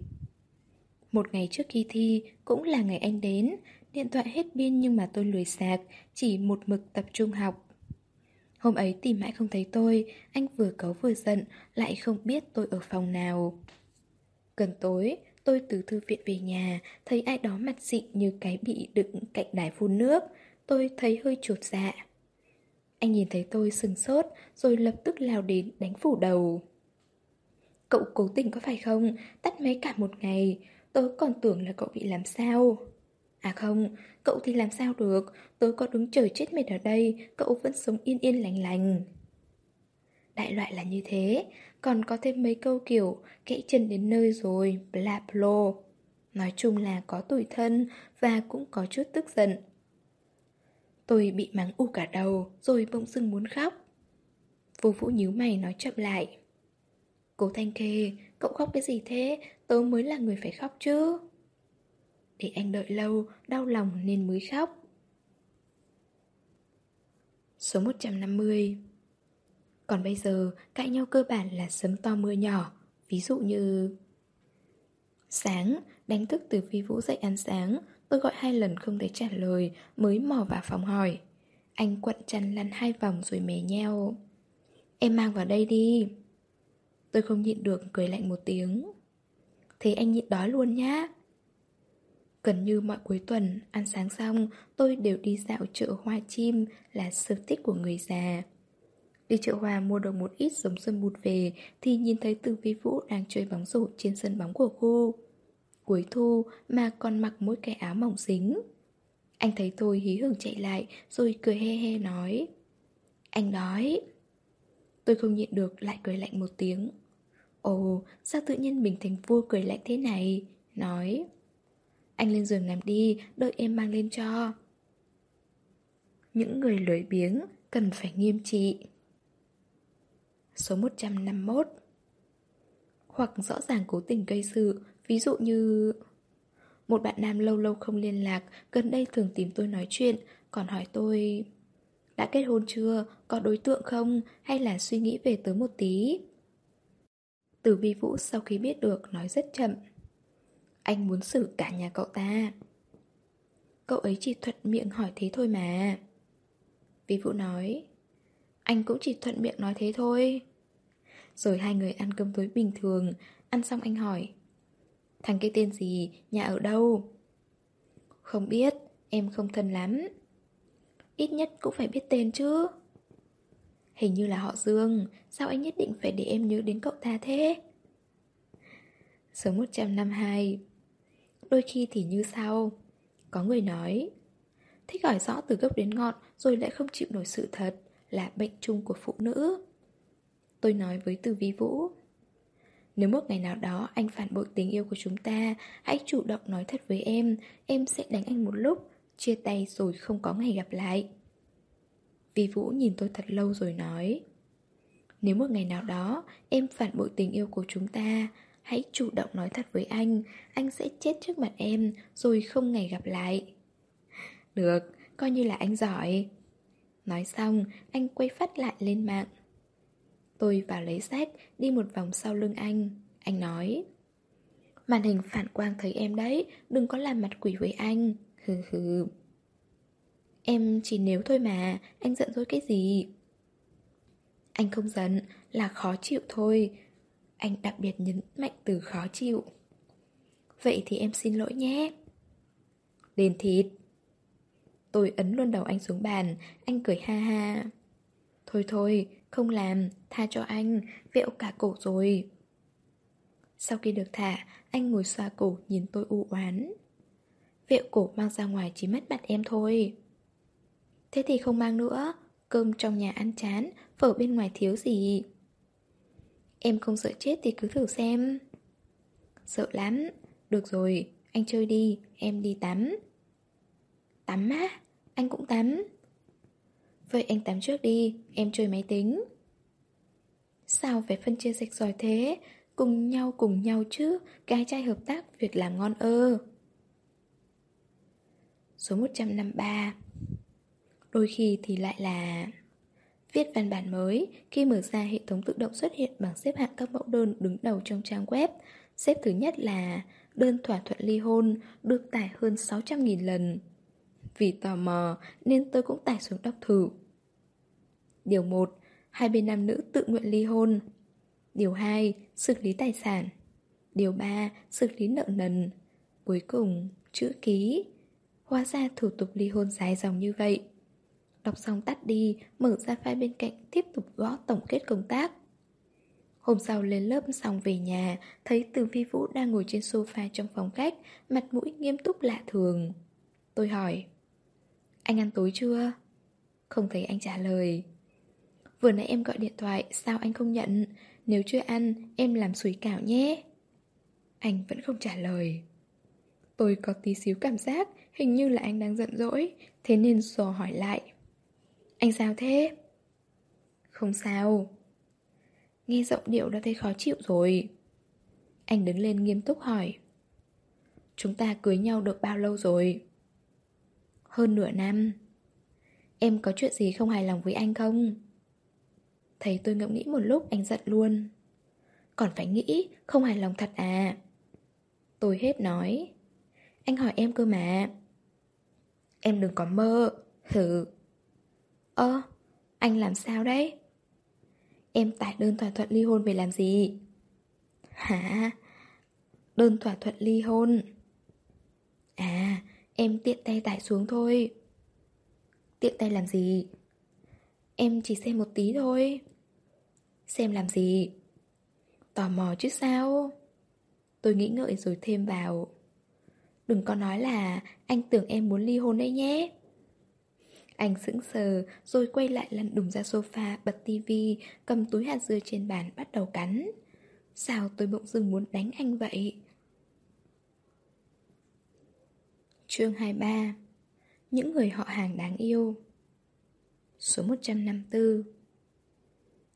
Một ngày trước khi thi, cũng là ngày anh đến, Điện thoại hết pin nhưng mà tôi lười sạc, Chỉ một mực tập trung học. Hôm ấy tìm mãi không thấy tôi, Anh vừa cấu vừa giận, Lại không biết tôi ở phòng nào. Gần tối, Tôi từ thư viện về nhà, Thấy ai đó mặt dị như cái bị đựng cạnh đài phun nước. Tôi thấy hơi chuột dạ. Anh nhìn thấy tôi sừng sốt, Rồi lập tức lao đến đánh phủ đầu. Cậu cố tình có phải không? Tắt máy cả một ngày. Tôi còn tưởng là cậu bị làm sao. À không, cậu thì làm sao được, tôi có đứng trời chết mệt ở đây, cậu vẫn sống yên yên lành lành. Đại loại là như thế, còn có thêm mấy câu kiểu kẽ chân đến nơi rồi, bla blo. Nói chung là có tủi thân và cũng có chút tức giận. Tôi bị mắng u cả đầu, rồi bỗng dưng muốn khóc. Vô vũ nhíu mày nói chậm lại. Cố Thanh Kê, cậu khóc cái gì thế? Tớ mới là người phải khóc chứ. Để anh đợi lâu, đau lòng nên mới khóc. Số 150 Còn bây giờ, cãi nhau cơ bản là sấm to mưa nhỏ. Ví dụ như... Sáng, đánh thức từ phi vũ dậy ăn sáng. Tôi gọi hai lần không thấy trả lời Mới mò vào phòng hỏi. Anh quận chăn lăn hai vòng rồi mè nheo. Em mang vào đây đi. Tôi không nhịn được cười lạnh một tiếng. Thế anh nhịn đói luôn nhá. Gần như mọi cuối tuần, ăn sáng xong, tôi đều đi dạo chợ hoa chim là sở thích của người già. Đi chợ hoa mua được một ít giống xuân bụt về thì nhìn thấy Từ Vi Vũ đang chơi bóng rổ trên sân bóng của khu. Cuối thu mà còn mặc mỗi cái áo mỏng dính. Anh thấy tôi hí hưởng chạy lại rồi cười he he nói Anh đói Tôi không nhịn được lại cười lạnh một tiếng Ồ, sao tự nhiên mình thành vua cười lạnh thế này? Nói anh lên giường nằm đi, đợi em mang lên cho. Những người lười biếng cần phải nghiêm trị. Số 151 Hoặc rõ ràng cố tình gây sự, ví dụ như... Một bạn nam lâu lâu không liên lạc, gần đây thường tìm tôi nói chuyện, còn hỏi tôi... Đã kết hôn chưa? Có đối tượng không? Hay là suy nghĩ về tới một tí? Từ vi vũ sau khi biết được nói rất chậm. Anh muốn xử cả nhà cậu ta. Cậu ấy chỉ thuận miệng hỏi thế thôi mà. Vi vũ nói. Anh cũng chỉ thuận miệng nói thế thôi. Rồi hai người ăn cơm tối bình thường, ăn xong anh hỏi. Thằng kia tên gì, nhà ở đâu? Không biết, em không thân lắm. Ít nhất cũng phải biết tên chứ. Hình như là họ Dương, sao anh nhất định phải để em nhớ đến cậu ta thế? Số 152 Đôi khi thì như sau Có người nói, Thích hỏi rõ từ gốc đến ngọn Rồi lại không chịu nổi sự thật Là bệnh chung của phụ nữ. Tôi nói với Từ Vi Vũ, Nếu một ngày nào đó anh phản bội tình yêu của chúng ta, Hãy chủ động nói thật với em Em sẽ đánh anh một lúc, Chia tay rồi không có ngày gặp lại. Vi Vũ nhìn tôi thật lâu rồi nói, Nếu một ngày nào đó em phản bội tình yêu của chúng ta Hãy chủ động nói thật với anh. Anh sẽ chết trước mặt em Rồi không ngày gặp lại. Được, coi như là anh giỏi. Nói xong, anh quay phát lại lên mạng. Tôi vào lấy sách, đi một vòng sau lưng anh. Anh nói Màn hình phản quang thấy em đấy Đừng có làm mặt quỷ với anh. *laughs* Hừ hừ. Em chỉ nếu thôi mà Anh giận dỗi cái gì? Anh không giận Là khó chịu thôi anh đặc biệt nhấn mạnh từ khó chịu. Vậy thì em xin lỗi nhé. Đền thịt. Tôi ấn luôn đầu anh xuống bàn. Anh cười ha ha. Thôi thôi, không làm Tha cho anh, vẹo cả cổ rồi. Sau khi được thả Anh ngồi xoa cổ nhìn tôi u oán. Vẹo cổ mang ra ngoài chỉ mất mặt em thôi. Thế thì không mang nữa Cơm trong nhà ăn chán Phở bên ngoài thiếu gì? Em không sợ chết thì cứ thử xem. Sợ lắm. Được rồi, anh chơi đi. Em đi tắm. Tắm á? Anh cũng tắm. Vậy anh tắm trước đi. Em chơi máy tính. Sao phải phân chia sạch giỏi thế? Cùng nhau cùng nhau chứ. Cái trai hợp tác việc làm ngon ơ. Số 153 Đôi khi thì lại là Viết văn bản mới, khi mở ra hệ thống tự động xuất hiện bảng xếp hạng các mẫu đơn đứng đầu trong trang web. Xếp thứ nhất là đơn thỏa thuận ly hôn, được tải hơn 600.000 lần. Vì tò mò nên tôi cũng tải xuống đọc thử. Điều 1. Hai bên nam nữ tự nguyện ly hôn. Điều 2. Xử lý tài sản. Điều 3. Xử lý nợ nần. Cuối cùng, chữ ký. Hóa ra thủ tục ly hôn dài dòng như vậy. Đọc xong tắt đi, mở ra file bên cạnh, tiếp tục gõ tổng kết công tác. Hôm sau lên lớp xong về nhà, thấy Từ Vi Vũ đang ngồi trên sofa trong phòng khách, mặt mũi nghiêm túc lạ thường. Tôi hỏi, anh ăn tối chưa? Không thấy anh trả lời. Vừa nãy em gọi điện thoại, sao anh không nhận? Nếu chưa ăn, em làm sủi cảo nhé. Anh vẫn không trả lời. Tôi có tí xíu cảm giác hình như là anh đang giận dỗi, thế nên dò hỏi lại. Anh sao thế? Không sao. Nghe giọng điệu đã thấy khó chịu rồi. Anh đứng lên nghiêm túc hỏi. Chúng ta cưới nhau được bao lâu rồi? Hơn nửa năm. Em có chuyện gì không hài lòng với anh không? Thấy tôi ngẫm nghĩ một lúc, anh giận luôn. Còn phải nghĩ, Không hài lòng thật à? Tôi hết nói. Anh hỏi em cơ mà. Em đừng có mơ. Hử Ơ, anh làm sao đấy? Em tải đơn thỏa thuận ly hôn về làm gì? Hả? Đơn thỏa thuận ly hôn À, em tiện tay tải xuống thôi Tiện tay làm gì? Em chỉ xem một tí thôi Xem làm gì? Tò mò chứ sao? Tôi nghĩ ngợi rồi thêm vào Đừng có nói là anh tưởng em muốn ly hôn đấy nhé anh sững sờ, rồi quay lại lăn đùng ra sofa, bật tivi Cầm túi hạt dưa trên bàn bắt đầu cắn. Sao tôi bỗng dưng muốn đánh anh vậy? Chương 23 Những người họ hàng đáng yêu. Số 154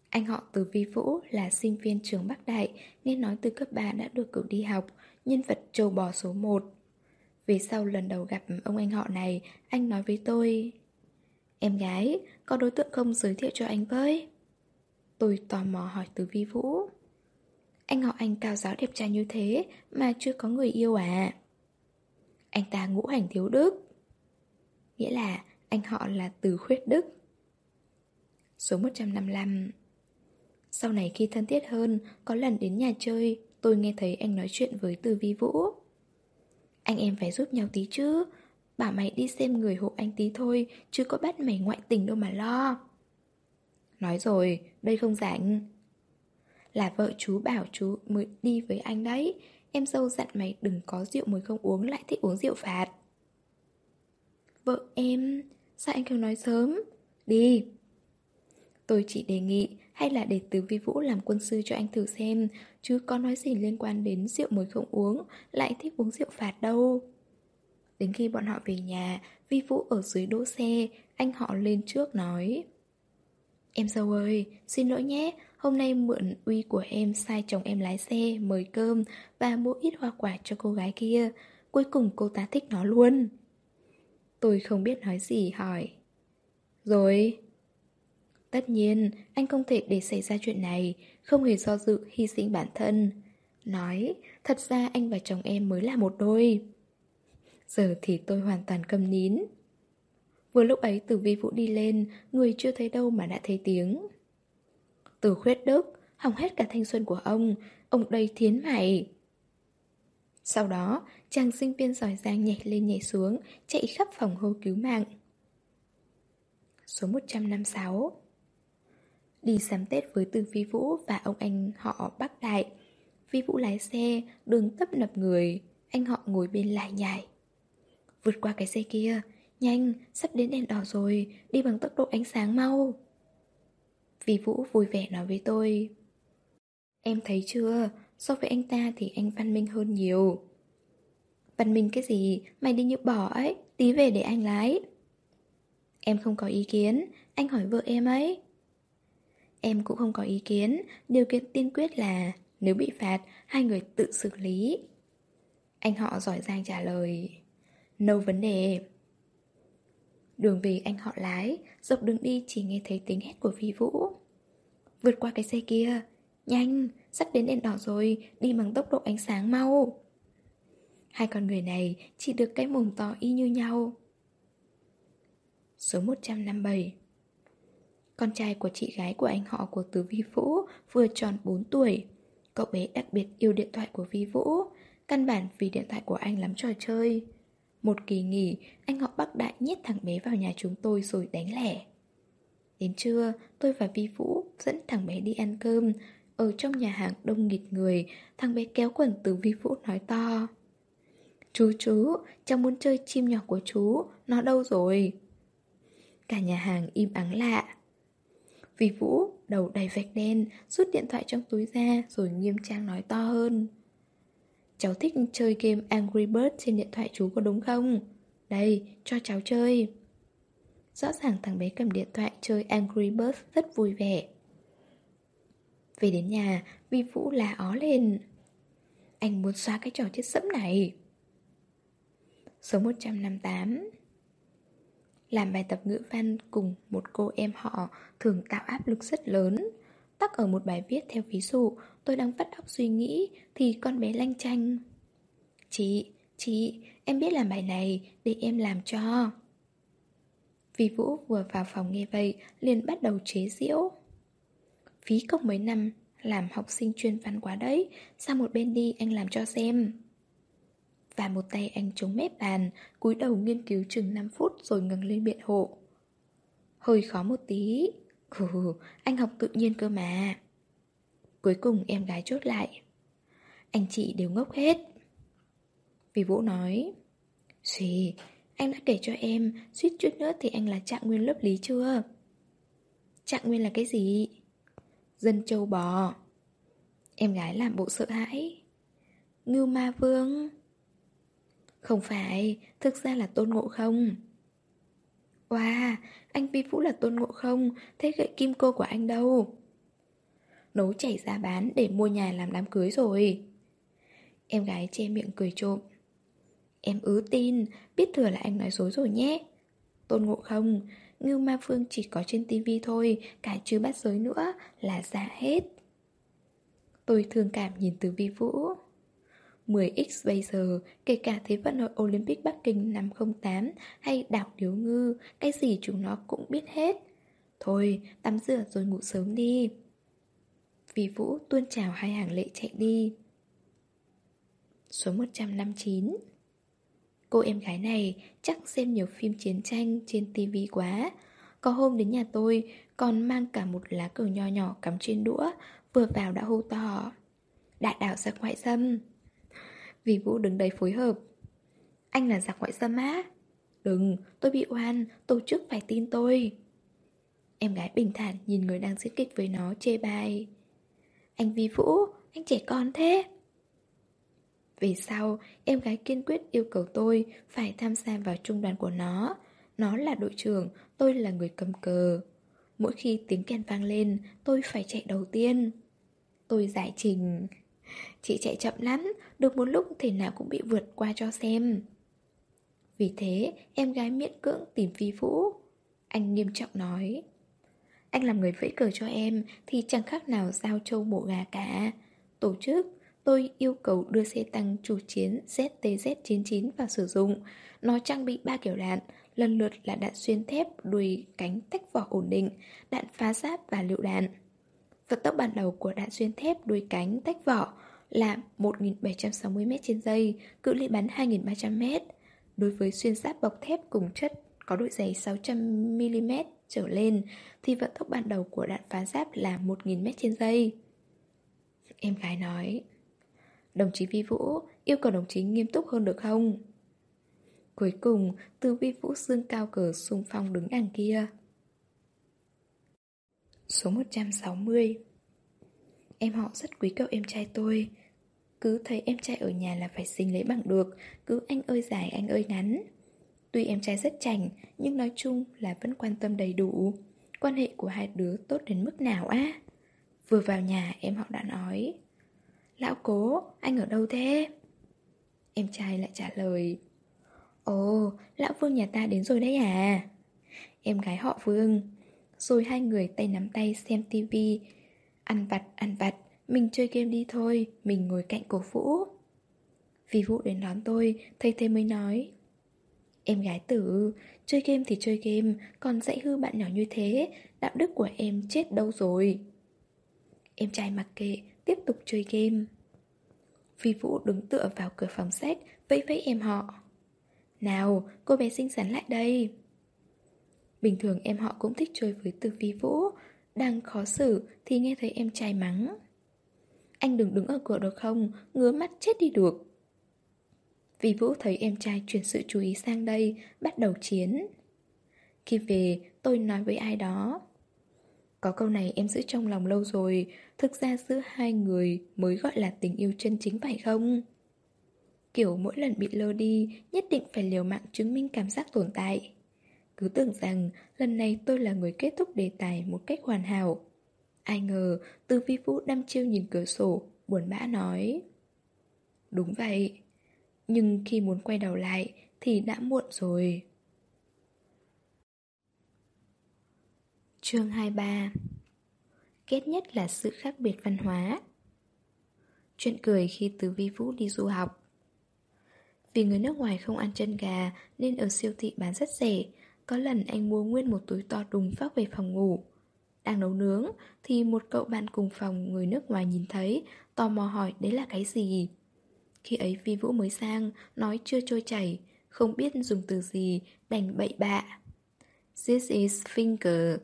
Anh họ từ Vi Vũ là sinh viên trường Bắc Đại, Nghe nói từ cấp 3 đã được cử đi học, Nhân vật trâu bò số 1 Vì sau lần đầu gặp ông anh họ này, Anh nói với tôi Em gái, có đối tượng không giới thiệu cho anh với? Tôi tò mò hỏi từ Vi Vũ. Anh họ anh cao giáo đẹp trai như thế Mà chưa có người yêu à? Anh ta ngũ hành thiếu đức. Nghĩa là anh họ là từ khuyết đức. Số 155 Sau này khi thân thiết hơn Có lần đến nhà chơi Tôi nghe thấy anh nói chuyện với từ vi vũ. Anh em phải giúp nhau tí chứ Bảo mày đi xem người hộ anh tí thôi Chứ có bắt mày ngoại tình đâu mà lo. Nói rồi, đây không rảnh. Là vợ chú bảo chú mới đi với anh đấy. Em dâu dặn mày đừng có rượu mới không uống lại thích uống rượu phạt. Vợ em, sao anh không nói sớm? Đi. Tôi chỉ đề nghị hay là để từ vi vũ làm quân sư cho anh thử xem Chứ có nói gì liên quan đến rượu mới không uống Lại thích uống rượu phạt đâu. Đến khi bọn họ về nhà Vi Vũ ở dưới đỗ xe Anh họ lên trước nói Em dâu ơi, xin lỗi nhé Hôm nay mượn uy của em sai chồng em lái xe, mời cơm Và mua ít hoa quả cho cô gái kia. Cuối cùng cô ta thích nó luôn. Tôi không biết nói gì hỏi Rồi. Tất nhiên, anh không thể để xảy ra chuyện này Không hề do dự hy sinh bản thân. Nói, thật ra anh và chồng em mới là một đôi. Giờ thì tôi hoàn toàn câm nín. Vừa lúc ấy từ vi vũ đi lên Người chưa thấy đâu mà đã thấy tiếng. Từ khuyết đức Hỏng hết cả thanh xuân của ông Ông đây thiến mày Sau đó chàng sinh viên giỏi giang nhảy lên nhảy xuống Chạy khắp phòng hô cứu mạng. Số 156 Đi sắm Tết với Từ Vi Vũ và ông anh họ Bắc Đại. Vi Vũ lái xe, đường tấp nập người Anh họ ngồi bên lại nhảy Vượt qua cái xe kia. Nhanh, sắp đến đèn đỏ rồi Đi bằng tốc độ ánh sáng mau. Vì Vũ vui vẻ nói với tôi Em thấy chưa? So với anh ta thì anh văn minh hơn nhiều. Văn minh cái gì? Mày đi như bỏ ấy Tí về để anh lái. Em không có ý kiến Anh hỏi vợ em ấy. Em cũng không có ý kiến Điều kiện tiên quyết là Nếu bị phạt Hai người tự xử lý. Anh họ giỏi giang trả lời. No vấn đề. Đường về anh họ lái Dọc đường đi chỉ nghe thấy tiếng hét của Vi Vũ. Vượt qua cái xe kia Nhanh, sắp đến đèn đỏ rồi Đi bằng tốc độ ánh sáng mau. Hai con người này chỉ được cái mồm to y như nhau. Số 157 Con trai của chị gái của anh họ của Từ Vi Vũ vừa tròn 4 tuổi. Cậu bé đặc biệt yêu điện thoại của Vi Vũ Căn bản vì điện thoại của anh lắm trò chơi. Một kỳ nghỉ, anh họ Bắc Đại nhét thằng bé vào nhà chúng tôi rồi đánh lẻ. Đến trưa, tôi và Vi Vũ dẫn thằng bé đi ăn cơm. Ở trong nhà hàng đông nghịt người Thằng bé kéo quần từ Vi Vũ nói to. Chú chú, cháu muốn chơi chim nhỏ của chú Nó đâu rồi? Cả nhà hàng im ắng lạ. Vi Vũ đầu đầy vạch đen Rút điện thoại trong túi ra Rồi nghiêm trang nói to hơn. Cháu thích chơi game Angry Birds trên điện thoại chú có đúng không? Đây, cho cháu chơi. Rõ ràng thằng bé cầm điện thoại chơi Angry Birds rất vui vẻ. Về đến nhà, Vi Vũ là ó lên. Anh muốn xóa cái trò chết sẫm này. Số 158 Làm bài tập ngữ văn cùng một cô em họ thường tạo áp lực rất lớn. Tắc ở một bài viết theo ví dụ Tôi đang vắt óc suy nghĩ Thì con bé lanh chanh. Chị, chị, em biết làm bài này Để em làm cho. Vì Vũ vừa vào phòng nghe vậy liền bắt đầu chế giễu. Phí công mấy năm Làm học sinh chuyên văn quá đấy Sang một bên đi anh làm cho xem. Và một tay anh chống mép bàn cúi đầu nghiên cứu chừng 5 phút Rồi ngừng lên biện hộ. Hơi khó một tí. Ừ, anh học tự nhiên cơ mà. Cuối cùng em gái chốt lại. Anh chị đều ngốc hết. Vì Vũ nói Xì, anh đã kể cho em Suýt chút nữa thì anh là trạng nguyên lớp lý chưa? Trạng nguyên là cái gì? Dân châu bò. Em gái làm bộ sợ hãi. Ngưu ma vương. Không phải, thực ra là tôn ngộ không. Wow, anh Vi Vũ là tôn ngộ không, thế gậy kim cô của anh đâu? Nấu chảy ra bán để mua nhà làm đám cưới rồi. Em gái che miệng cười trộm. Em ứ tin, biết thừa là anh nói dối rồi nhé. Tôn ngộ không, Ngưu Ma Phương chỉ có trên tivi thôi, cả chưa bắt giới nữa là giả hết. Tôi thương cảm nhìn từ vi vũ. 10x bây giờ, kể cả Thế vận hội Olympic Bắc Kinh năm 08 hay đảo Điếu Ngư, cái gì chúng nó cũng biết hết. Thôi, tắm rửa rồi ngủ sớm đi. Vì Vũ tuôn trào hai hàng lệ chạy đi. Số 159 Cô em gái này chắc xem nhiều phim chiến tranh trên tivi quá. Có hôm đến nhà tôi còn mang cả một lá cờ nho nhỏ cắm trên đũa, vừa vào đã hô to. Đại đảo giặc ngoại xâm. Vì Vũ đứng đấy phối hợp. Anh là giặc ngoại xâm á? Đừng, tôi bị oan, tổ chức phải tin tôi. Em gái bình thản nhìn người đang diễn kịch với nó chê bai. Anh Vi Vũ, anh trẻ con thế. Về sau, em gái kiên quyết yêu cầu tôi phải tham gia vào trung đoàn của nó. Nó là đội trưởng, tôi là người cầm cờ. Mỗi khi tiếng kèn vang lên, tôi phải chạy đầu tiên. Tôi giải trình. Chị chạy chậm lắm, được một lúc thể nào cũng bị vượt qua cho xem. Vì thế, em gái miễn cưỡng tìm phi vũ. Anh nghiêm trọng nói. Anh làm người vẫy cờ cho em thì chẳng khác nào giao châu mổ gà cả. Tổ chức, tôi yêu cầu đưa xe tăng chủ chiến ZTZ-99 vào sử dụng. Nó trang bị 3 kiểu đạn, lần lượt là đạn xuyên thép, đùi, cánh tách vỏ ổn định, đạn phá giáp và lựu đạn. Vận tốc ban đầu của đạn xuyên thép đuôi cánh tách vỏ là 1.760m trên giây, cự ly bắn 2.300m. Đối với xuyên giáp bọc thép cùng chất có độ dày 600mm trở lên thì vận tốc ban đầu của đạn phá giáp là 1.000m trên giây. Em gái nói Đồng chí Vi Vũ yêu cầu đồng chí nghiêm túc hơn được không? Cuối cùng, từ Vi Vũ dương cao cờ xung phong đứng đằng kia. Số 160 Em họ rất quý cậu em trai tôi cứ thấy em trai ở nhà là phải sinh lấy bằng được. Cứ anh ơi dài anh ơi ngắn. Tuy em trai rất chảnh Nhưng nói chung là vẫn quan tâm đầy đủ. Quan hệ của hai đứa tốt đến mức nào á? Vừa vào nhà em họ đã nói. Lão cố, anh ở đâu thế? Em trai lại trả lời. Ồ, lão Vương nhà ta đến rồi đấy à? Em gái họ Vương. Rồi hai người tay nắm tay xem tivi. Ăn vặt, ăn vặt. Mình chơi game đi thôi, Mình ngồi cạnh cổ Vũ. Vì Vũ đến đón tôi, thầy thế mới nói, Em gái tử, Chơi game thì chơi game, Còn dạy hư bạn nhỏ như thế, Đạo đức của em chết đâu rồi. Em trai mặc kệ, Tiếp tục chơi game. Vì Vũ đứng tựa vào cửa phòng sách Vẫy vẫy em họ. Nào, cô bé xinh xắn lại đây. Bình thường em họ cũng thích chơi với từ Vi Vũ, Đang khó xử thì nghe thấy em trai mắng. Anh đừng đứng ở cửa được không? Ngứa mắt chết đi được. Vì Vũ thấy em trai chuyển sự chú ý sang đây, Bắt đầu chiến. Khi về, tôi nói với ai đó. Có câu này em giữ trong lòng lâu rồi. Thực ra giữa hai người mới gọi là tình yêu chân chính phải không? Kiểu mỗi lần bị lơ đi, Nhất định phải liều mạng chứng minh cảm giác tồn tại. Cứ tưởng rằng lần này tôi là người kết thúc đề tài một cách hoàn hảo. Ai ngờ Từ vi vũ đăm chiêu nhìn cửa sổ, Buồn bã nói. Đúng vậy, Nhưng khi muốn quay đầu lại Thì đã muộn rồi. Chương 23 kết nhất là sự khác biệt văn hóa. Chuyện cười khi từ vi vũ đi du học. Vì người nước ngoài không ăn chân gà Nên ở siêu thị bán rất rẻ, Có lần anh mua nguyên một túi to đùng phát về phòng ngủ. Đang nấu nướng Thì một cậu bạn cùng phòng người nước ngoài nhìn thấy Tò mò hỏi đấy là cái gì Khi ấy vi vũ mới sang Nói chưa trôi chảy Không biết dùng từ gì Đành bậy bạ This is finger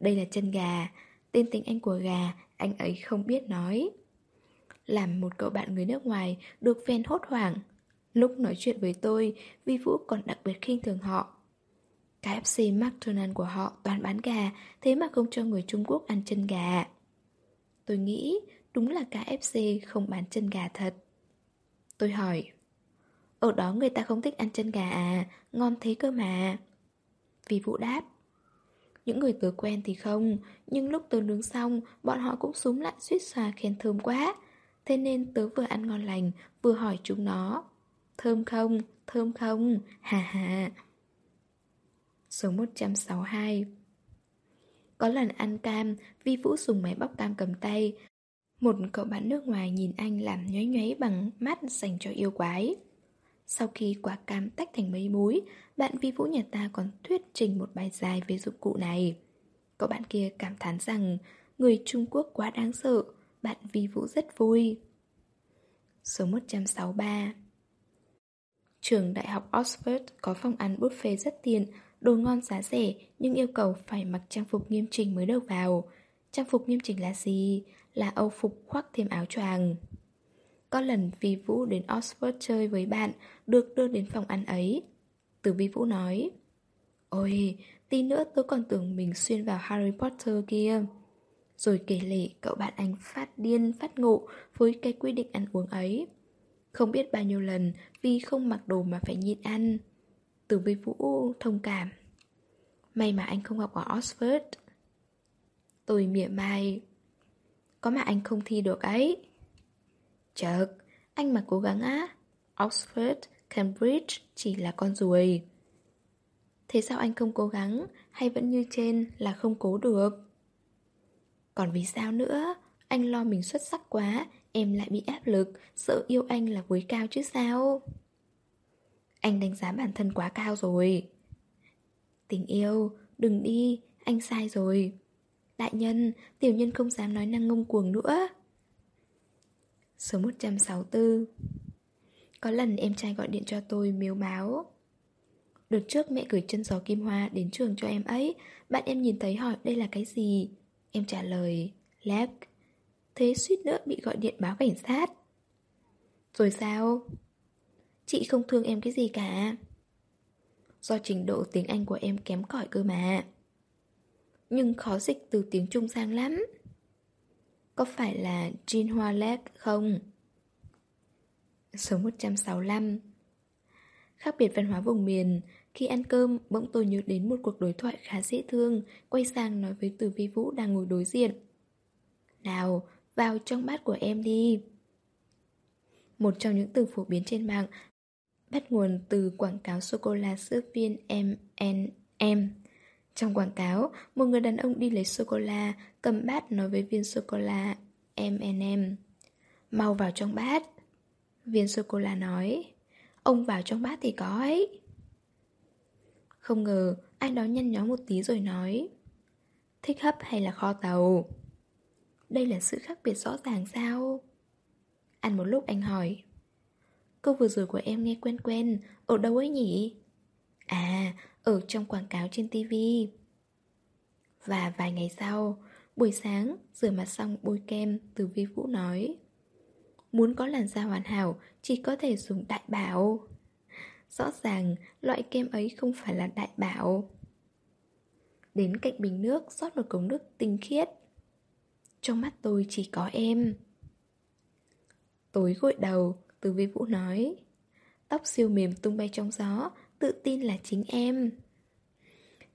Đây là chân gà Tên tiếng Anh của gà, anh ấy không biết nói. Làm một cậu bạn người nước ngoài được phen hốt hoảng. Lúc nói chuyện với tôi, Vi Vũ còn đặc biệt khinh thường họ. KFC McDonald của họ toàn bán gà, thế mà không cho người Trung Quốc ăn chân gà. Tôi nghĩ đúng là KFC không bán chân gà thật. Tôi hỏi, Ở đó người ta không thích ăn chân gà à Ngon thế cơ mà vì Vũ đáp Những người tớ quen thì không Nhưng lúc tớ nướng xong Bọn họ cũng súng lại suýt xòa khen thơm quá Thế nên tớ vừa ăn ngon lành Vừa hỏi chúng nó Thơm không? Thơm không? Hà hà Số 162 Có lần ăn cam Vi Vũ dùng máy bóc cam cầm tay Một cậu bạn nước ngoài nhìn anh làm nhoáy nhoáy bằng mắt dành cho yêu quái sau khi quả cam tách thành mấy múi, bạn vi vũ nhà ta còn thuyết trình một bài dài về dụng cụ này. Cậu bạn kia cảm thán rằng người Trung Quốc quá đáng sợ, bạn vi vũ rất vui. Số 163 Trường Đại học Oxford có phòng ăn buffet rất tiện, đồ ngon giá rẻ nhưng yêu cầu phải mặc trang phục nghiêm chỉnh mới được vào. Trang phục nghiêm chỉnh là gì? Là âu phục khoác thêm áo choàng. Có lần Vi Vũ đến Oxford chơi với bạn, được đưa đến phòng ăn ấy. Từ Vi Vũ nói, Ôi, tí nữa tôi còn tưởng mình xuyên vào Harry Potter kia. Rồi kể lể cậu bạn anh phát điên, phát ngộ với cái quy định ăn uống ấy. Không biết bao nhiêu lần vì không mặc đồ mà phải nhịn ăn. Từ Vi Vũ thông cảm. May mà anh không học ở Oxford. Tôi mỉa mai. Có mà anh không thi được ấy. Chợt, anh mà cố gắng á. Oxford, Cambridge chỉ là con ruồi. Thế sao anh không cố gắng, hay vẫn như trên là không cố được? Còn vì sao nữa? Anh lo mình xuất sắc quá, em lại bị áp lực, sợ yêu anh là cuối cao chứ sao? Anh đánh giá bản thân quá cao rồi. Tình yêu, đừng đi, anh sai rồi. Đại nhân, tiểu nhân không dám nói năng ngông cuồng nữa. Số 164 Có lần em trai gọi điện cho tôi miếu báo Đợt trước mẹ gửi chân gió kim hoa đến trường cho em ấy Bạn em nhìn thấy hỏi đây là cái gì Em trả lời Lab Thế suýt nữa bị gọi điện báo cảnh sát Rồi sao? Chị không thương em cái gì cả. Do trình độ tiếng Anh của em kém cỏi cơ mà. Nhưng khó dịch từ tiếng Trung sang lắm. Có phải là Jean Hoa Lek không? Số 165 Khác biệt văn hóa vùng miền Khi ăn cơm, bỗng tôi nhớ đến một cuộc đối thoại khá dễ thương Quay sang nói với Từ Vi Vũ đang ngồi đối diện. Nào, vào trong bát của em đi. Một trong những từ phổ biến trên mạng Bắt nguồn từ quảng cáo sô-cô-la sữa viên M&M trong quảng cáo, một người đàn ông đi lấy sô-cô-la, cầm bát nói với viên sô-cô-la M&M. Mau vào trong bát. Viên sô-cô-la nói, ông vào trong bát thì có ấy. Không ngờ, ai đó nhăn nhó một tí rồi nói, thích hấp hay là kho tàu? Đây là sự khác biệt rõ ràng sao? Ăn một lúc anh hỏi, câu vừa rồi của em nghe quen quen, ở đâu ấy nhỉ? À, ở trong quảng cáo trên TV. Và vài ngày sau, buổi sáng, rửa mặt xong bôi kem, từ vi vũ nói Muốn có làn da hoàn hảo, chỉ có thể dùng đại bảo. Rõ ràng, loại kem ấy không phải là đại bảo. Đến cạnh bình nước, rót một cống nước tinh khiết. Trong mắt tôi chỉ có em. Tối gội đầu, từ vi vũ nói Tóc siêu mềm tung bay trong gió tự tin là chính em.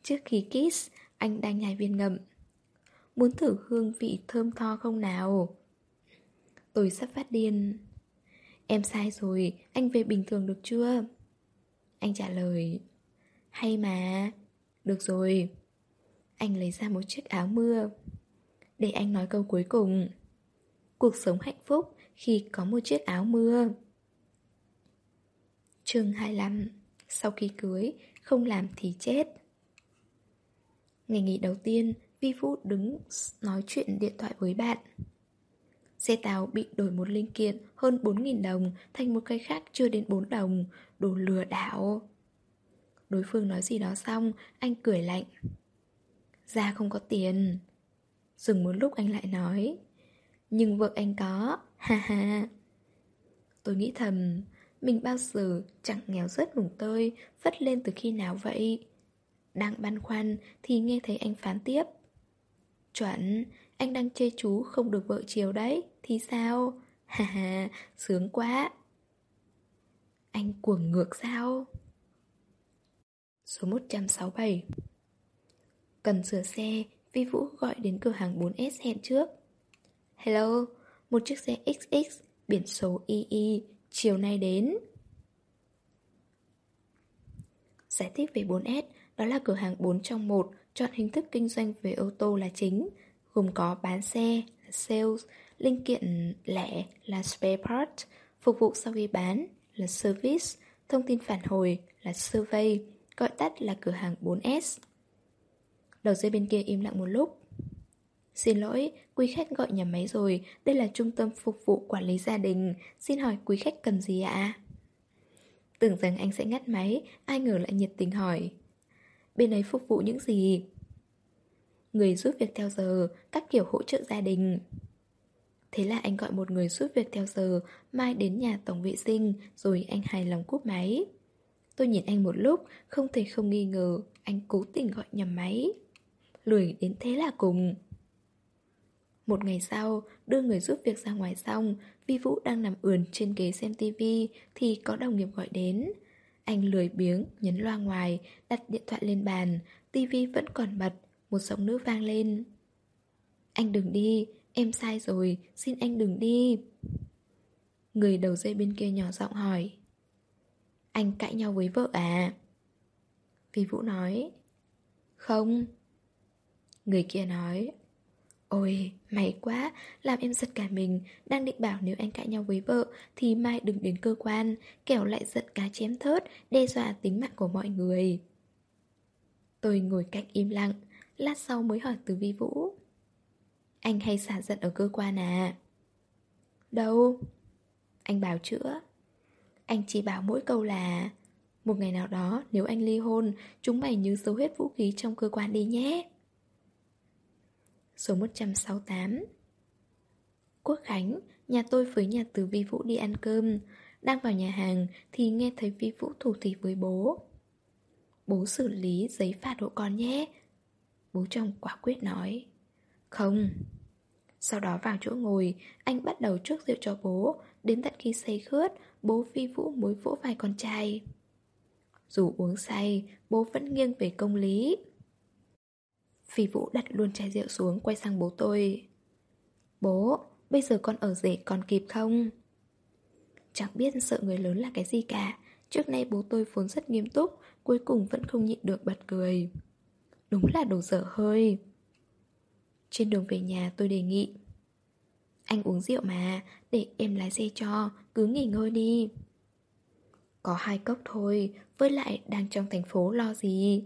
Trước khi kiss, anh đang nhai viên ngậm. Muốn thử hương vị thơm tho không nào? Tôi sắp phát điên. Em sai rồi, anh về bình thường được chưa? Anh trả lời. Hay mà. Được rồi. Anh lấy ra một chiếc áo mưa. Để anh nói câu cuối cùng. Cuộc sống hạnh phúc khi có một chiếc áo mưa. chương 25 sau khi cưới, không làm thì chết. Ngày nghỉ đầu tiên, Vi Vũ đứng nói chuyện điện thoại với bạn. Xe tàu bị đổi một linh kiện hơn 4.000 đồng thành một cây khác chưa đến 4 đồng, đồ lừa đảo. Đối phương nói gì đó xong, anh cười lạnh. Ra không có tiền. Dừng một lúc anh lại nói. Nhưng vợ anh có, ha ha. Tôi nghĩ thầm, mình bao giờ chẳng nghèo rớt mùng tơi Vất lên từ khi nào vậy Đang băn khoăn Thì nghe thấy anh phán tiếp Chuẩn Anh đang chê chú không được vợ chiều đấy Thì sao ha ha, sướng quá Anh cuồng ngược sao? Số 167 Cần sửa xe, Vi Vũ gọi đến cửa hàng 4S hẹn trước. Hello, một chiếc xe XX, biển số II, chiều nay đến. Giải thích về 4S, đó là cửa hàng 4 trong 1, chọn hình thức kinh doanh về ô tô là chính, gồm có bán xe, là sales, linh kiện lẻ là spare part, phục vụ sau khi bán là service, thông tin phản hồi là survey, gọi tắt là cửa hàng 4S. Đầu dây bên kia im lặng một lúc. Xin lỗi, quý khách gọi nhà máy rồi, đây là trung tâm phục vụ quản lý gia đình, xin hỏi quý khách cần gì ạ? Tưởng rằng anh sẽ ngắt máy, ai ngờ lại nhiệt tình hỏi. Bên ấy phục vụ những gì? Người giúp việc theo giờ, các kiểu hỗ trợ gia đình. Thế là anh gọi một người giúp việc theo giờ, mai đến nhà tổng vệ sinh, rồi anh hài lòng cúp máy. Tôi nhìn anh một lúc, không thể không nghi ngờ, anh cố tình gọi nhầm máy. Lười đến thế là cùng. Một ngày sau, đưa người giúp việc ra ngoài xong, Vi Vũ đang nằm ườn trên ghế xem tivi thì có đồng nghiệp gọi đến. Anh lười biếng, nhấn loa ngoài, đặt điện thoại lên bàn, tivi vẫn còn bật, một giọng nữ vang lên. Anh đừng đi, em sai rồi, xin anh đừng đi. Người đầu dây bên kia nhỏ giọng hỏi. Anh cãi nhau với vợ à? Vi Vũ nói. Không. Người kia nói. Ôi, may quá, làm em giật cả mình. Đang định bảo nếu anh cãi nhau với vợ Thì mai đừng đến cơ quan. Kẻo lại giận cá chém thớt Đe dọa tính mạng của mọi người. Tôi ngồi cách im lặng. Lát sau mới hỏi từ vi vũ. Anh hay xả giận ở cơ quan à? Đâu? Anh bảo chữa. Anh chỉ bảo mỗi câu là Một ngày nào đó nếu anh ly hôn Chúng mày nhớ giấu hết vũ khí trong cơ quan đi nhé. Số 168 Quốc Khánh, nhà tôi với nhà từ Vi Vũ đi ăn cơm. Đang vào nhà hàng thì nghe thấy Vi Vũ thủ thỉ với bố. Bố xử lý giấy phạt hộ con nhé. Bố chồng quả quyết nói Không. Sau đó vào chỗ ngồi Anh bắt đầu trước rượu cho bố. Đến tận khi say khướt Bố Vi Vũ mới vỗ vai con trai. Dù uống say Bố vẫn nghiêng về công lý. Phi Vũ đặt luôn chai rượu xuống quay sang bố tôi. Bố, bây giờ con ở rể còn kịp không? Chẳng biết sợ người lớn là cái gì cả. Trước nay bố tôi vốn rất nghiêm túc Cuối cùng vẫn không nhịn được bật cười. Đúng là đồ dở hơi. Trên đường về nhà tôi đề nghị Anh uống rượu mà Để em lái xe cho Cứ nghỉ ngơi đi. Có hai cốc thôi Với lại đang trong thành phố lo gì?